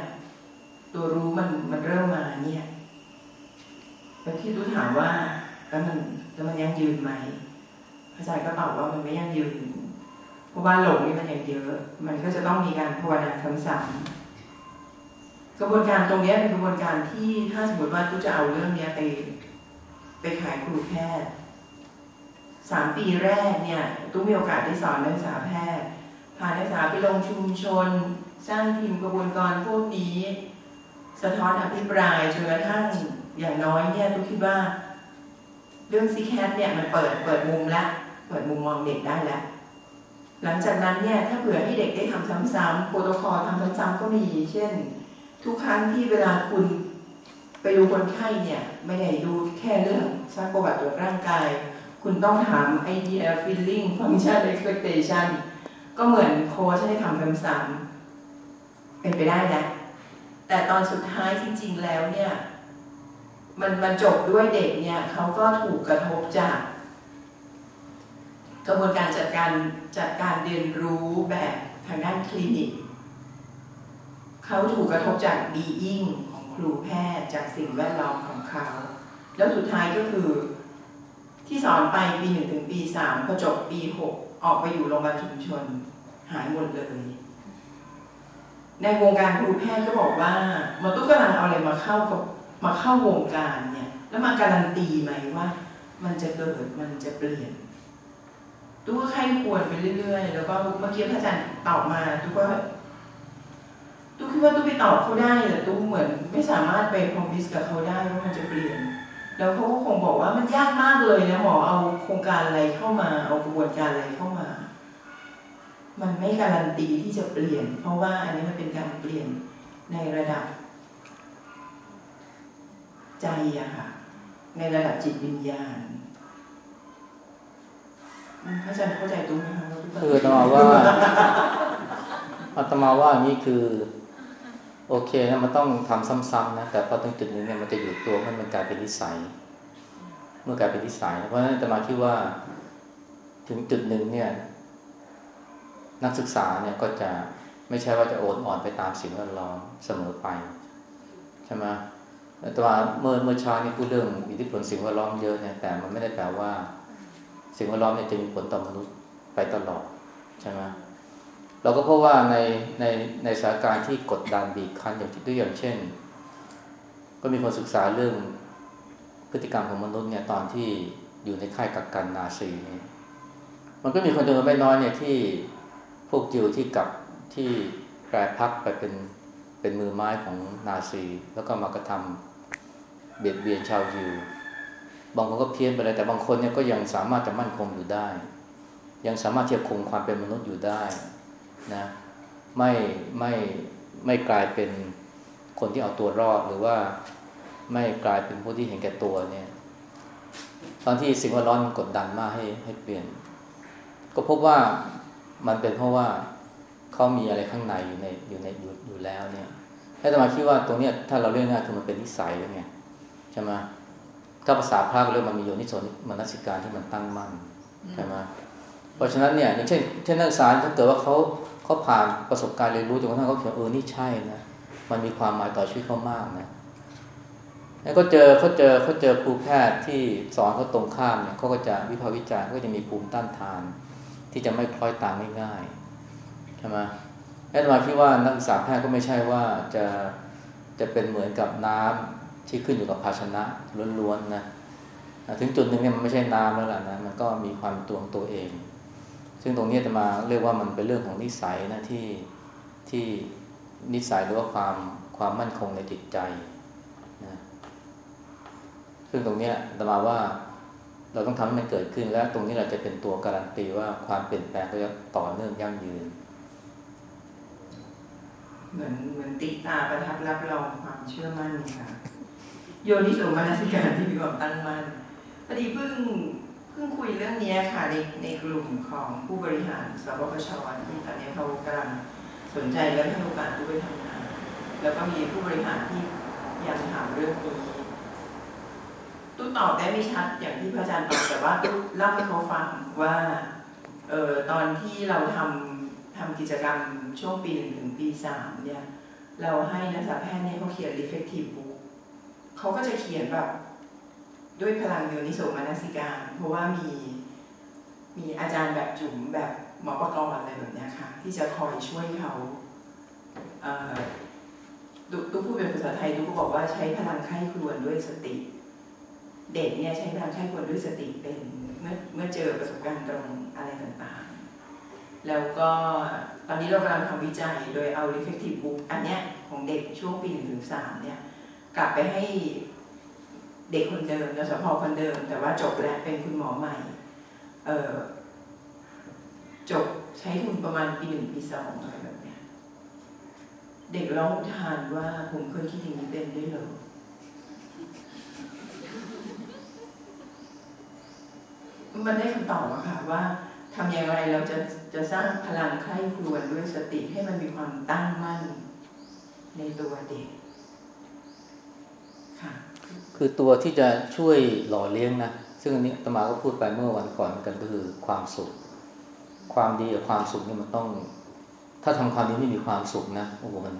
ตัวรู้มันมันเริ่มมาเนี่ยแล้วที่ตุ๊ถามว่า แล้วมันแล้วมันยังยืนไหมพระอาจารย์ก็ตอบว่ามันไม่ยังยืนเพราะว่าหลงนี่มันยังเยอะ มันก็จะต้องมีการภาวนาซ้ำๆกระบวนการตรงนี้เป็นกระบวนการที่ถ้าสมมติว่าตุ๊จะเอาเรื่องเนี้ยไปไปขายครูแพทย์สามปีแรกเนี่ยตุ๊มีโอกาสได้สอนนักศึกษาแพทย์พานักศึกษาไปลงชุมชน สร้างพิมพ์กระบวนการพวกนี้ สะท้อนอภิปรายจนกระทั่งอย่างน้อยเนี่ยตุ๊คิดว่า เรื่องซีแคทเนี่ยมันเปิดเปิดมุมและเปิดมุมมองเด็กได้แล้วหลังจากนั้นเนี่ยถ้าเผื่อให้เด็กได้ทำซ้ำๆโปรโตคอลทำซ้ำๆก็มี เช่น ทุกครั้งที่เวลาคุณไปดูคนไข้เนี่ยไม่ได้ดูแค่เรื่องซักประวัติตรวจร่างกาย คุณต้องถาม idea feeling function expectation ก็เหมือนโค้ชให้ทำซ้ำๆเป็นไปได้นะแต่ตอนสุดท้ายจริง ๆ แล้วเนี่ย มันมันจบด้วยเด็กเนี่ยเขาก็ถูกกระทบจาก กระบวนการจัดการจัดการเรียนรู้แบบทางด้านคลินิกเขาถูกกระทบจาก being ของครูแพทย์จากสิ่งแวดล้อมของเขา แล้วสุดท้ายก็คือที่สอนไปปีหนึ่งถึงปีสามพอจบปีหกออกไปอยู่โรงพยาบาลชุมชนหายหมดเลย ในวงการครูแพทย์ก็บอกว่ามันต้องกำลังเอาอะไรมาเข้ากับ มาเข้าวงการเนี่ย แล้วมาการันตีไหมว่า มันจะเกิดมันจะเปลี่ยนตู้ก็ใครควรไปเรื่อยๆ แล้วก็เมื่อกี้พระอาจารย์ตอบมาตู้ก็ตู้คิดว่าตู้ไปตอบเขาได้แต่ตู้เหมือนไม่สามารถไปคอมพิวกับเขาได้ว่ามันจะเปลี่ยน แล้วเขาก็คงบอกว่ามันยากมากเลยนะหมอเอาโครงการอะไรเข้ามาเอากระบวนการอะไรเข้ามา มันไม่การันตีที่จะเปลี่ยน เพราะว่าอันนี้มันเป็นการเปลี่ยนในระดับ ใจอะค่ะ ในระดับจิตวิญญาณพระอาจารย์เข้าใจตรงไหมคะว่าทุกคนคือตมาว่าอาตมาว่านี่คือ โอเคนะมันต้องทำซ้ำๆนะ แต่พอถึงจุดหนึงเนี่ยมันจะอยู่ตัวมันมันกลายเป็นนิสัย เมื่อกลายเป็นนิสัย เพราะฉะนั้นอาตมาคิดว่า ถึงจุดหนึ่งเนี่ย นักศึกษาเนี่ยก็จะไม่ใช่ว่าจะโอนอ่อนไปตามสิ่งแวดล้อมเสมอไป ใช่ไหม แต่ว่าเมื่อเมื่อเช้านี่พูดเรื่องอิทธิพลสิ่งแวดล้อมเยอะเนี่ยแต่มันไม่ได้แปลว่า สิ่งแวดล้อมเนี่ยจะมีผลต่อมนุษย์ไปตลอดใช่ไหมเราก็พบว่าในในในสถานการณ์ที่กดดันบีบคั้นอย่างที่ตัวอย่างเช่น ก็มีคนศึกษาเรื่องพฤติกรรมของมนุษย์เนี่ยตอนที่อยู่ในค่ายกักกันนาซีนี่มันก็มีคนจำนวนไม่น้อยเนี่ยที่พวกจิวที่กลับที่แปรพักไปเป็นเป็นมือไม้ของนาซี แล้วก็มากระทำ เบียดเบียนชาวยิว บางคนก็เพี้ยนไปเลยแต่บางคนเนี่ยก็ยังสามารถจะมั่นคงอยู่ได้ ยังสามารถที่จะคงความเป็นมนุษย์อยู่ได้นะไม่ไม่ไม่กลายเป็นคนที่เอาตัวรอดหรือว่าไม่กลายเป็นผู้ที่เห็นแก่ตัวเนี่ย ตอนที่สิ่งแวดล้อมมันกดดันมากให้ให้เปลี่ยน ก็พบว่ามันเป็นเพราะว่าเขามีอะไรข้างในอยู่ในอยู่ในอยู่อยู่แล้วเนี่ยให้ตมาคิดว่าตรงเนี้ยถ้าเราเรียกง่ายคือมันเป็นนิสัยแล้วไง ใช่ไหมถ้าภาษาพระก็เรียกมันมีโยนิโสมนสิการที่มันตั้งมั่นใช่ไหมเพราะฉะนั้นเนี่ยอย่างเช่นเช่นนักศึกษาถ้าเกิดว่าเขาเขาผ่านประสบการณ์เรียนรู้จนกระทั่งเขาเขียนเออนี่ใช่นะมันมีความหมายต่อชีวิตเขามากนะแล้วก็เจอเขาเจอเขาเจอครูแพทย์ที่สอนเขาตรงข้ามเนี่ยเขาก็จะวิพากษ์วิจารณ์เขาก็จะมีภูมิต้านทาน ที่จะไม่คล้อยตามง่ายๆใช่ไหมแอดมาคิดว่านักศึกษาแพทย์ก็ไม่ใช่ว่าจะจะเป็นเหมือนกับน้ำ ที่ขึ้นอยู่กับภาชนะล้วนๆนะถึงจุดหนึ่งเนี่ยมันไม่ใช่น้ำแล้วล่ะนะมันก็มีความตัวของตัวเอง ซึ่งตรงนี้จะมาเรียกว่ามันเป็นเรื่องของนิสัยนะที่ที่นิสัยหรือว่าความความมั่นคงในจิตใจนะซึ่งตรงนี้จะมาว่าเราต้องทำให้มันเกิดขึ้นและตรงนี้เราจะเป็นตัวการันตีว่าความเปลี่ยนแปลงก็จะต่อเนื่องยั่งยืน เหมือนเหมือนติตาประทับรับรองความเชื่อมั่นค่ะ โยนิสมนสิการที่มีความตั้งมั่นพอดีเพิ่งเพิ่งคุยเรื่องนี้ค่ะในในกลุ่มของผู้บริหารสปปชที่ตอนนี้เขากำลังสนใจและให้โอกาสผู้ไปทำงาน แล้วก็มีผู้บริหารที่ยังถามเรื่องนี้ตู้ตอบได้ไม่ชัดอย่างที่พระอาจารย์ตอบแต่ว่าตู้เล่าให้เขาฟังว่าเออตอนที่เราทำทำกิจกรรมช่วงปีหนึ่งถึงปีสามเนี่ย เราให้นักศึกษาแพทย์เนี่ยเขาเขียน reflective book เขาก็จะเขียนแบบด้วยพลังโยนิโสมนสิการ เพราะว่ามีมีอาจารย์แบบจุ๋มแบบหมอประกอบอะไรแบบนี้ค่ะ ที่จะคอยช่วยเขาเอ่อดูดูพูดเป็นภาษาไทยดูก็บอกว่าใช้พลังไข้ครวนด้วยสติ เด็กเนี่ยใช้พลังไข้ครวนด้วยสติเป็นเมื่อเมื่อเจอประสบการณ์ตรงอะไรต่างๆ แล้วก็ตอนนี้เรากำลังทำวิจัยโดยเอา reflective book อันเนี้ยของเด็กช่วงปีหนึ่งถึงสามเนี่ย กลับไปให้เด็กคนเดิมนสพคนเดิม แต่ว่าจบแล้วเป็นคุณหมอใหม่เออจบใช้ทุนประมาณปีหนึ่งปีสองอะไรแบบเนี้ยเด็กร้องอุทานว่าผมเคยคิดอย่างนี้เป็นด้วยเหรอมันได้คำตอบอะค่ะว่าทำอย่างไรเราจะจะสร้างพลังใคร่ครวญด้วยสติให้มันมีความตั้งมั่นในตัวเด็ก คือตัวที่จะช่วยหล่อเลี้ยงนะ ซึ่งอันนี้ตมาก็พูดไปเมื่อวันก่อนเหมือนกันก็คือความสุข ความดีกับความสุขนี่มันต้อง ถ้าทำความดีไม่มีความสุขนะโอ้โหมัน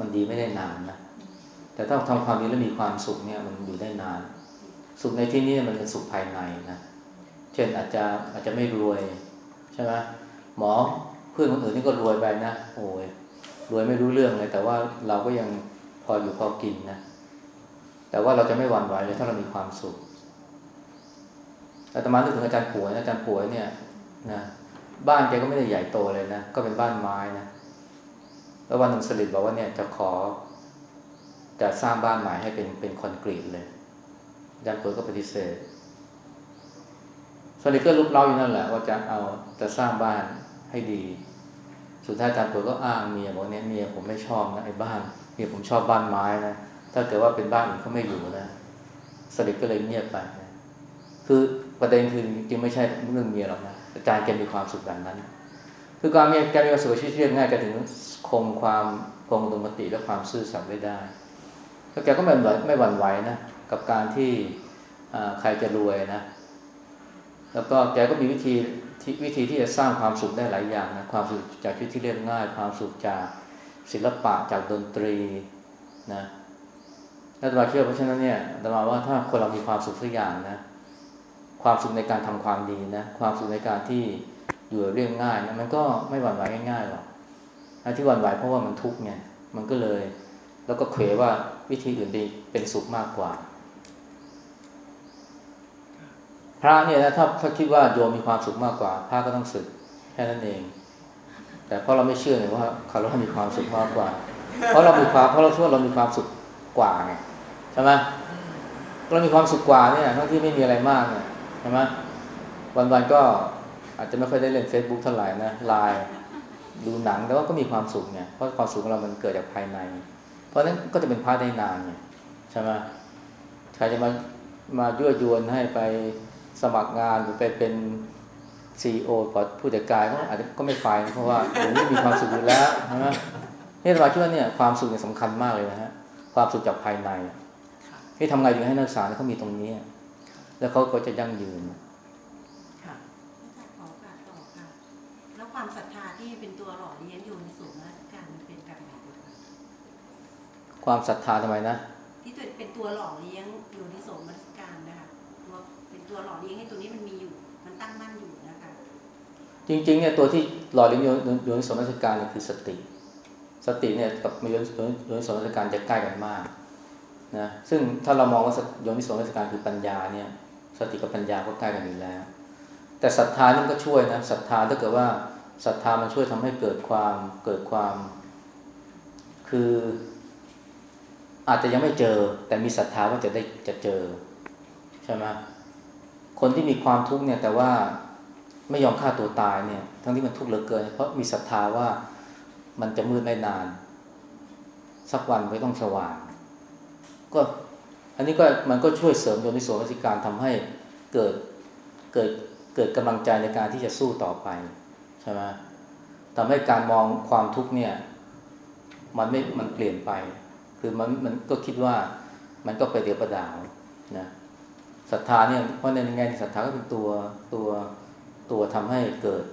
มันดีไม่ได้นานนะแต่ถ้าทำความดีแล้วมีความสุขเนี่ยมันอยู่ได้นาน สุขในที่นี้มันเป็นสุขภายในนะเช่นอาจจะอาจจะไม่รวยใช่ไหมหมอเพื่อนคนอื่นนี่ก็รวยไปนะโอ้ยรวยไม่รู้เรื่องเลย แต่ว่าเราก็ยังพออยู่พอกินนะ แต่ว่าเราจะไม่หวั่นไหวเลยถ้าเรามีความสุขอาตมานึกถึงอาจารย์ป่วยอาจารย์ป่วยเนี่ยนะบ้านแกก็ไม่ได้ใหญ่โตเลยนะ ก็เป็นบ้านไม้นะ แล้ววันหนึ่งสลิดบอกว่าเนี่ยจะขอ จะสร้างบ้านใหม่ให้เป็นเป็นคอนกรีตเลยอาจารย์ป่วยก็ปฏิเสธสลิดก็ลุกเล่าอยู่นั่นแหละ ว่าจะเอาจะสร้างบ้านให้ดี สุดท้ายอาจารย์ป่วยก็อ้างเมียบอกเนี่ยเมียผมไม่ชอบนะไอ้บ้านเมียผมชอบบ้านไม้นะ ถ้าเกิดว่าเป็นบ้านอื่นเขาไม่อยู่นะสลิดก็เลยเงียบไปนะคือประเด็นคือจริงไม่ใช่เรื่องเมียหรอกนะอาจารย์แกมีความสุขแบบนั้น คือการมียแกมีความสุขชีวิตเรียบง่ายแกถึงคงความคงอุดมติและความซื่อสัตย์ไว้ได้แล้วแกก็ไม่หวั่นไม่หวั่นไหวนะกับการที่ใครจะรวยนะ แล้วก็แกก็มีวิธีวิธีที่จะสร้างความสุขได้หลายอย่างนะความสุขจากชีวิตที่เรียบง่าย ความสุขจากศิลปะจากดนตรีนะ อาตมาเชื่อเพราะฉะนั้นเนี่ยตมาว่าถ้าคนเรามีความสุขสักอย่างนะ ความสุขในการทำความดีนะ ความสุขในการที่อยู่เรียบง่ายนะมันก็ไม่หวั่นไหวง่ายๆหรอกที่หวั่นไหวเพราะว่ามันทุกข์ไงมันก็เลย แล้วก็เขวว่าวิธีอื่นดีเป็นสุขมากกว่า พระเนี่ยนะถ้าถ้าคิดว่าโยมมีความสุขมากกว่า พระก็ต้องสึกแค่นั้นเอง แต่เพราะเราไม่เชื่อเลยว่าเขาเรามีความสุขมากกว่า เพราะเรามีความเพราะเราเชื่อเรามีความสุขกว่าไง ใช่ไหมเรามีความสุขกว่าเนี่ยทั้งที่ไม่มีอะไรมากเนี่ยใช่ไหมวันๆก็อาจจะไม่ค่อยได้เล่น Facebook เท่าไหร่นะไลน์ดูหนังแต่ว่าก็มีความสุขเนี่ยเพราะความสุขของเรามันเกิดจากภายใน เพราะฉะนั้นก็จะเป็นพระได้นานไงใช่ไหมใครจะมามายั่วยวนให้ไปสมัครงานหรือไปเป็นซีโอผู้จัดการก็อาจจะก็ไม่ไฟเพราะว่าผมนี่มีความสุขอยู่แล้วใช่ไหมนี่เราคิดว่าเนี่ยความสุขเนี่ยสำคัญมากเลยนะฮะความสุขจากภายใน ที่ทำไงถึงให้นักศึกษาเขามีตรงนี้ แล้วเขาก็จะยั่งยืนค่ะขอโอกาสต่อค่ะ แล้วความศรัทธาที่เป็นตัวหล่อเลี้ยงโยนิสูงและการมันเป็นแบบไหนคะความศรัทธาทำไมนะที่ตัวเป็นตัวหล่อเลี้ยงโยนิโสมนสิการนะคะตัวเป็นตัวหล่อเลี้ยงให้ตัวนี้มันมีอยู่ มันตั้งมั่นอยู่นะคะ จริงๆเนี่ยตัวที่หล่อเลี้ยงโยนิสมนัสการเนี่ยคือสติ สติเนี่ยกับโยนิสมนัสการจะใกล้กันมาก นะซึ่งถ้าเรามองว่าโยนิสมนัสการคือปัญญาเนี่ย สติกับปัญญาก็ใกล้กันอยู่แล้ว แต่ศรัทธานี่ก็ช่วยนะศรัทธาถ้าเกิดว่าศรัทธามันช่วยทำให้เกิดความเกิดความ คือ อาจจะยังไม่เจอ แต่มีศรัทธาว่าจะได้จะเจอใช่ไหมคนที่มีความทุกข์เนี่ย แต่ว่าไม่ยอมฆ่าตัวตายเนี่ย ทั้งที่มันทุกข์เหลือเกิน เพราะมีศรัทธาว่ามันจะมืดไม่นาน สักวันไม่ต้องสว่าง ก็อันนี้ก็มันก็ช่วยเสริมโยนิโสมนสิการทำให้เกิดเกิดเกิดกำลังใจในการที่จะสู้ต่อไปใช่ไหมทำให้การมองความทุกข์เนี่ยมันไม่มันเปลี่ยนไป คือมันมันก็คิดว่ามันก็ไปเดียวประดาวนะศรัทธาเนี่ยเพราะในแง่ศรัทธาก็เป็นตัวตัวตัวทำให้เกิด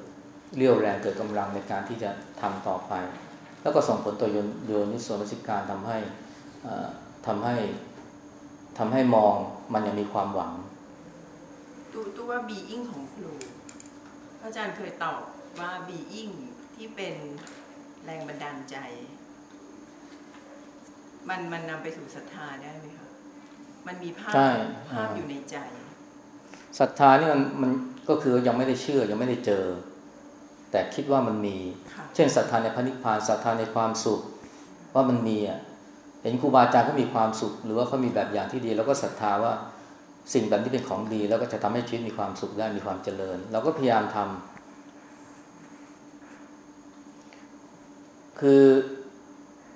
เรี่ยวแรงเกิดกำลังในการที่จะทำต่อไป แล้วก็ส่งผลต่อโยนโยนิสโสมนสิการทำให้ ทำให้ทำให้มองมันยังมีความหวังตัวตัวว่า being ของครูอาจารย์เคยตอบว่า being ที่เป็นแรงบันดาลใจ มันมันนำไปสู่ศรัทธาได้ไหมคะมันมีภาพใช่ภาพอยู่ในใจศรัทธานี่มันมันก็คือยังไม่ได้เชื่อยังไม่ได้เจอ แต่คิดว่ามันมีค่ะเช่นศรัทธาในพระนิพพานศรัทธาในความสุข ว่ามันมีอะ เห็นครูบาอาจารย์เขามีความสุข หรือว่าเขามีแบบอย่างที่ดี แล้วก็ศรัทธาว่าสิ่งแบบนี้เป็นของดี แล้วก็จะทำให้ชีวิตมีความสุขได้มีความเจริญ เราก็พยายามทำคือ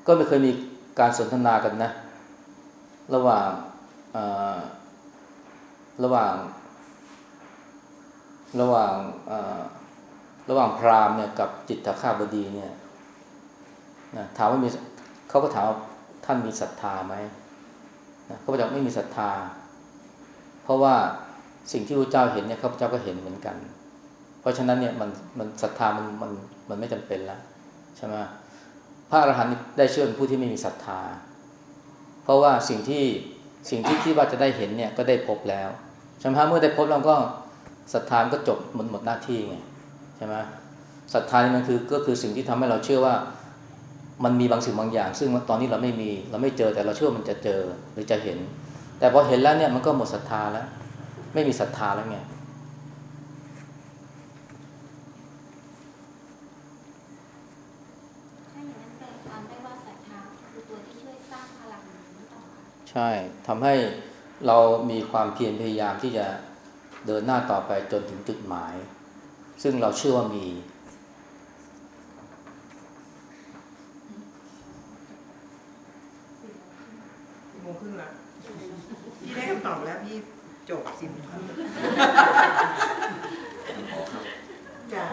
ก็ไม่เคยมีการสนทนากันนะ ระหว่างระหว่าง ระหว่างระหว่างพราหมณ์เนี่ยกับจิตตคาบดีเนี่ยนะถามว่ามีเขาก็ถาม ท่านมีศรัทธาไหมนะเขาบอกไม่มีศรัทธา เพราะว่าสิ่งที่พระเจ้าเห็นเนี่ยข้าพเจ้าก็เห็นเหมือนกัน เพราะฉะนั้นเนี่ยมันมันศรัทธามันมันมันไม่จำเป็นแล้วใช่ไหมพระอรหันต์ได้เชื่อเป็นผู้ที่ไม่มีศรัทธา เพราะว่าสิ่งที่สิ่งที่คิดว่าจะได้เห็นเนี่ยก็ได้พบแล้วใช่ไหมเมื่อได้พบเราก็ศรัทธาก็จบหมดหมดหน้าที่ไงใช่ไหมศรัทธานี่มันคือก็คือสิ่งที่ทำให้เราเชื่อว่า มันมีบางสิ่งบางอย่าง ซึ่งตอนนี้เราไม่มีเราไม่เจอแต่เราเชื่อมันจะเจอหรือจะเห็น แต่พอเห็นแล้วเนี่ยมันก็หมดศรัทธาแล้ว ไม่มีศรัทธาแล้วไงถ้าอย่างนั้นแปลความได้ว่าศรัทธาคือตัวที่ช่วยสร้างพลังนี้ต่อค่ะใช่ทำให้เรามีความเพียรพยายามที่จะเดินหน้าต่อไปจนถึงจุดหมาย ซึ่งเราเชื่อว่ามี งครึ่งละพี่ได้คำตอบแล้วพี่จบสิบครับจ้า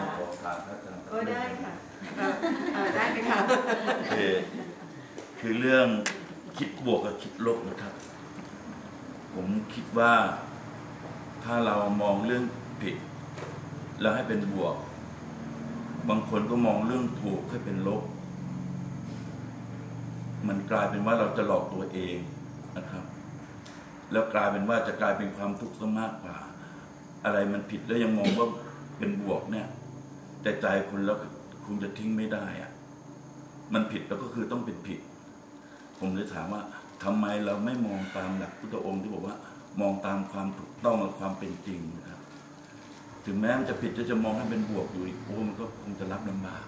ก็ได้ค่ะเอ่อเอ่อได้ไหมคะคือคือเรื่องคิดบวกกับคิดลบนะครับ ผมคิดว่าถ้าเรามองเรื่องผิด แล้วให้เป็นบวก บางคนก็มองเรื่องถูกให้เป็นลบ มันกลายเป็นว่าเราจะหลอกตัวเองนะครับ แล้วกลายเป็นว่าจะกลายเป็นความทุกข์ซะมากกว่า อะไรมันผิดแล้วยังมองว่าเป็นบวกเนี่ย แต่ใจคุณแล้วคงจะทิ้งไม่ได้อะมันผิดแล้วก็คือต้องเป็นผิด ผมเลยถามว่าทำไมเราไม่มองตามหลักพุทธองค์ที่บอกว่า มองตามความถูกต้องและความเป็นจริงนะครับ ถึงแม้มันจะผิดจะจะมองให้เป็นบวกอยู่อีกโอ้มันก็คงจะรับลำบาก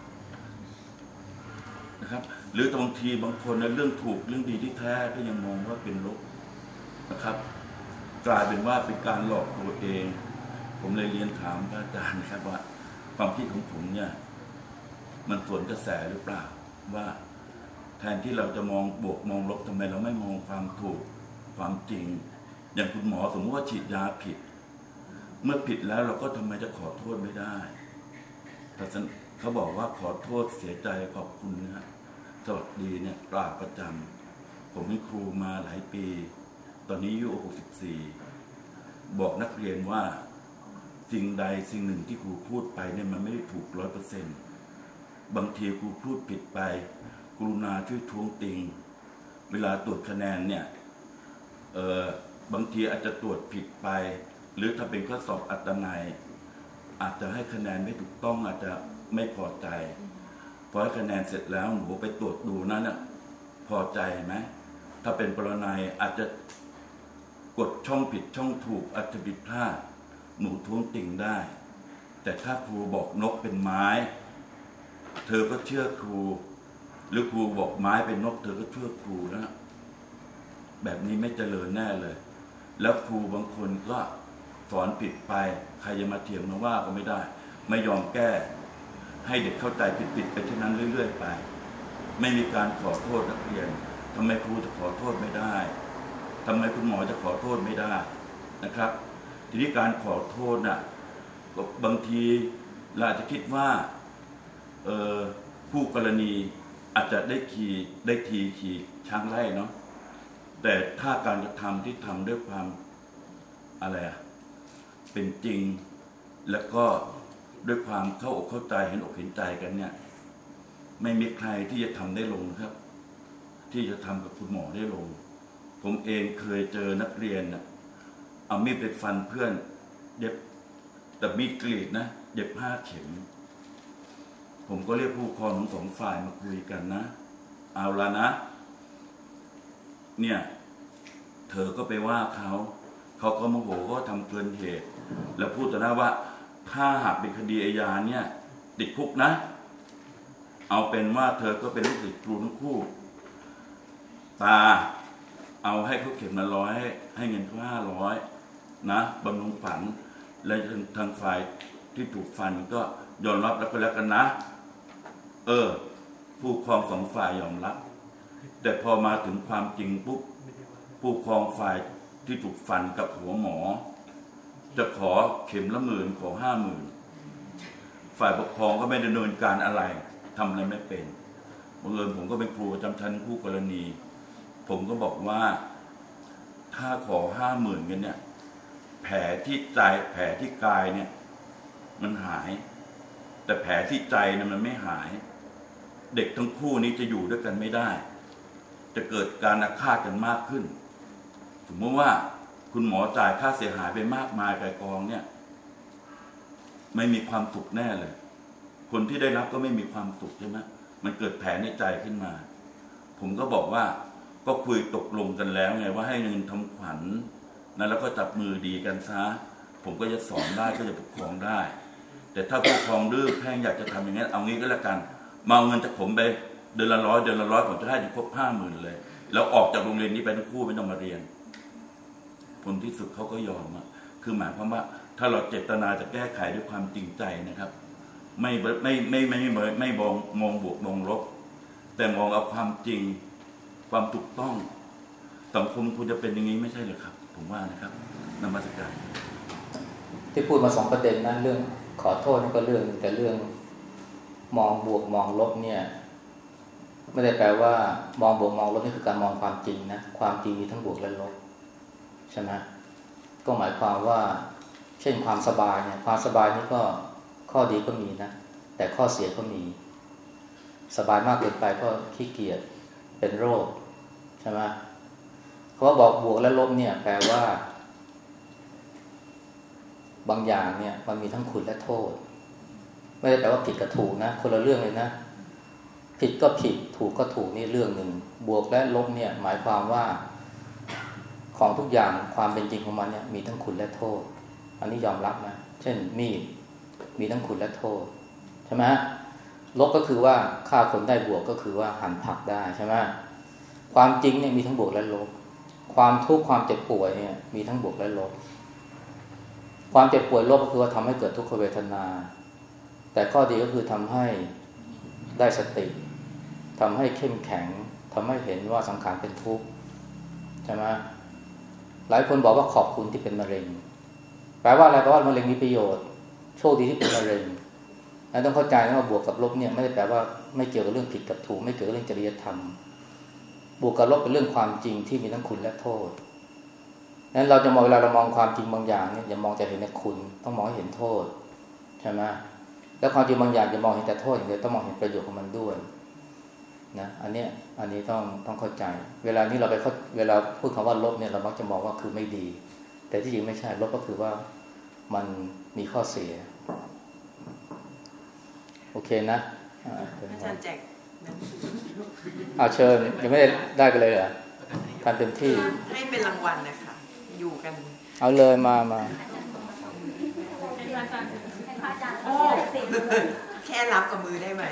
นะครับ หรือบางทีบางคนในเรื่องถูกเรื่องดีที่แท้ก็ยังมองว่าเป็นลบ นะครับ กลายเป็นว่าเป็นการหลอกตัวเอง ผมเลยเรียนถามอาจารย์นะครับว่า ความคิดของผมเนี่ย มันสวนกระแสหรือเปล่า ว่าแทนที่เราจะมองบวกมองลบทำไมเราไม่มองความถูกความจริง อย่างคุณหมอสมมติว่าฉีดยาผิด เมื่อผิดแล้วเราก็ทำไมจะขอโทษไม่ได้แต่เขาบอกว่าขอโทษเสียใจขอบคุณนะสวัสดีเนี่ยกราบประจำผมเป็นครูมาหลายปี ตอนนี้อายุ64 บอกนักเรียนว่าสิ่งใดสิ่งหนึ่งที่ครูพูดไปเนี่ยมันไม่ได้ถูกร้อยเปอร์เซ็นต์บางทีครูพูดผิดไป กรุณาช่วยทวงติง เวลาตรวจคะแนนเนี่ยเออบางทีอาจจะตรวจผิดไป หรือถ้าเป็นข้อสอบอัตนัย อาจจะให้คะแนนไม่ถูกต้องอาจจะไม่พอใจพอให้คะแนนเสร็จแล้วหนูไปตรวจดูนั้นน่ะพอใจไหมถ้าเป็นปรนัยอาจจะ กดช่องผิดช่องถูกอาจจะผิดพลาด หนูท้วงติ่งได้ แต่ถ้าครูบอกนกเป็นไม้ เธอก็เชื่อครู หรือครูบอกไม้เป็นนก เธอก็เชื่อครูนะแบบนี้ไม่เจริญแน่เลย แล้วครูบางคนก็สอนผิดไป ใครจะมาเถียงมาว่าก็ไม่ได้ ไม่ยอมแก้ ให้เด็กเข้าใจผิดๆไปเช่นนั้นเรื่อย ๆ ไป ไม่มีการขอโทษนักเรียนทำไมครูจะขอโทษไม่ได้ ทำไมคุณหมอจะขอโทษไม่ได้นะครับ ทีนี้การขอโทษน่ะก็บางทีเราอาจจะคิดว่าผู้กรณีอาจจะได้ขี่ได้ทีขี่ช้างไล่เนาะแต่ถ้าการกระทำที่ทำด้วยความอะไรอะเป็นจริงแล้วก็ด้วยความเข้าอกเข้าใจเห็นอกเห็นใจกันเนี่ย ไม่มีใครที่จะทำได้ลงครับ ที่จะทำกับคุณหมอได้ลง ผมเองเคยเจอนักเรียนนะเอามีดไปฟันเพื่อนเย็บแต่มีดกรีดนะเย็บห้าเข็ม ผมก็เรียกผู้ปกครองทั้งสองฝ่ายมาคุยกันนะ เอาละนะ เนี่ย เธอก็ไปว่าเขาเขาก็โมโหก็ทำเกินเหตุ แล้วพูดต่อหน้าว่า ถ้าหากเป็นคดีอาญาเนี่ย ติดคุกนะ เอาเป็นว่าเธอก็เป็นลูกศิษย์ครูทั้งคู่ ตา เอาให้เขาเข็มละร้อยให้ให้เงินเขาห้าร้อยนะบำรุงฝันและทางฝ่ายที่ถูกฟันก็ยอมรับแล้วก็แล้วกันนะ เออ ผู้ครองสองฝ่ายยอมรับ แต่พอมาถึงความจริงปุ๊บผู้ครองฝ่ายที่ถูกฟันกับหัวหมอ จะขอเข็มละหมื่นขอห้าหมื่นฝ่ายปกครองก็ไม่ดำเนินการอะไรทำอะไรไม่เป็นบังเอิญผมก็เป็นครูประจำชั้นคู่กรณี ผมก็บอกว่าถ้าขอห้าหมื่นกันเนี่ย แผลที่ใจแผลที่กายเนี่ย มันหาย แต่แผลที่ใจเนี่ยมันไม่หาย เด็กทั้งคู่นี้จะอยู่ด้วยกันไม่ได้ จะเกิดการอาฆาตกันมากขึ้นสมมติว่าคุณหมอจ่ายค่าเสียหายไปมากมายไกลกองเนี่ย ไม่มีความสุขแน่เลย คนที่ได้รับก็ไม่มีความสุขใช่ไหมมันเกิดแผลในใจขึ้นมา ผมก็บอกว่า ก็คุยตกลงกันแล้วไงว่าให้เงินทำขวัญนะแล้วก็จับมือดีกันซะผมก็จะสอนได้ก็จะปกครองได้ แต่ถ้าผู้ปกครองดื้อแพ่งอยากจะทำอย่างนี้เอางี้ก็แล้วกัน มาเอาเงินจากผมไปเดือนละร้อยเดือนละร้อยผมจะให้ถึงครบห้าหมื่นเลย แล้วออกจากโรงเรียนนี้ไปทั้งคู่ไม่ต้องมาเรียน ผลที่สุดเขาก็ยอมอะคือหมายความว่าถ้าเราเจตนาจะแก้ไขด้วยความจริงใจนะครับ ไม่ไม่ไม่ไม่ไม่ไม่มองมองบวกมองลบแต่มองเอาความจริง ความถูกต้องสังคมควรจะเป็นอย่างนี้ไม่ใช่เหรอครับ ผมว่านะครับนมัสการที่พูดมาสองประเด็นนั้นเรื่องขอโทษนี่ก็เรื่องหนึ่งแต่เรื่องมองบวกมองลบเนี่ย ไม่ได้แปลว่ามองบวกมองลบนี่คือการมองความจริงนะความจริงมีทั้งบวกและลบใช่ไหมก็หมายความว่า เช่นความสบายเนี่ยความสบายนี่ก็ข้อดีก็มีนะแต่ข้อเสียก็มี สบายมากเกินไปก็ขี้เกียจ เป็นโรคใช่ไหมเขาบอกบวกและลบเนี่ย แปลว่า บางอย่างเนี่ย มันมีทั้งคุณและโทษ ไม่ได้แปลว่าผิดกับถูกนะ คนละเรื่องเลยนะ ผิดก็ผิด ถูกก็ถูกนี่เรื่องหนึ่ง บวกและลบเนี่ย หมายความว่า ของทุกอย่างความเป็นจริงของมันเนี่ย มีทั้งคุณและโทษ อันนี้ยอมรับนะ เช่นมีดมีทั้งคุณและโทษ ใช่ไหม ลบก็คือว่าฆ่าคนได้บวกก็คือว่าหั่นผักได้ใช่ไหมความจริงเนี่ยมีทั้งบวกและลบ ความทุกข์ความเจ็บป่วยเนี่ยมีทั้งบวกและลบ ความเจ็บป่วยลบก็คือว่าทำให้เกิดทุกขเวทนา แต่ข้อดีก็คือทำให้ได้สติทำให้เข้มแข็งทำให้เห็นว่าสังขารเป็นทุกข์ใช่ไหมหลายคนบอกว่าขอบคุณที่เป็นมะเร็ง แปลว่าอะไรแปลว่ามะเร็งมีประโยชน์ โชคดีที่เป็นมะเร็ง แล้วต้องเข้าใจนะว่าบวกกับลบเนี่ยไม่ได้แปลว่าไม่เกี่ยวกับเรื่องผิดกับถูก ไม่เกี่ยวกับเรื่องจริยธรรม บวกกับลบเป็นเรื่องความจริงที่มีทั้งคุณและโทษนั้นเราจะมองเวลาเรามองความจริงบางอย่างเนี่ยอย่ามองแต่เห็นแต่คุณต้องมองให้เห็นโทษใช่ไหมแล้วความจริงบางอย่างจะมองเห็นแต่โทษอย่างเดียวต้องมองเห็นประโยชน์ของมันด้วยนะอันเนี้ยอันนี้ต้องต้องเข้าใจ เวลานี้เราไปเข้าเวลาพูดคำว่าลบเนี่ยเรามักจะมองว่าคือไม่ดี แต่ที่จริงไม่ใช่ลบก็คือว่ามันมีข้อเสีย โอเคนะอ่าอาจารย์แจกหนังสือเอาเชิญยังไม่ได้ได้กันเลยเหรอทำเต็มที่ ให้เป็นรางวัลนะคะอยู่กัน เอาเลยมามาแค่รับกับมือได้ไหม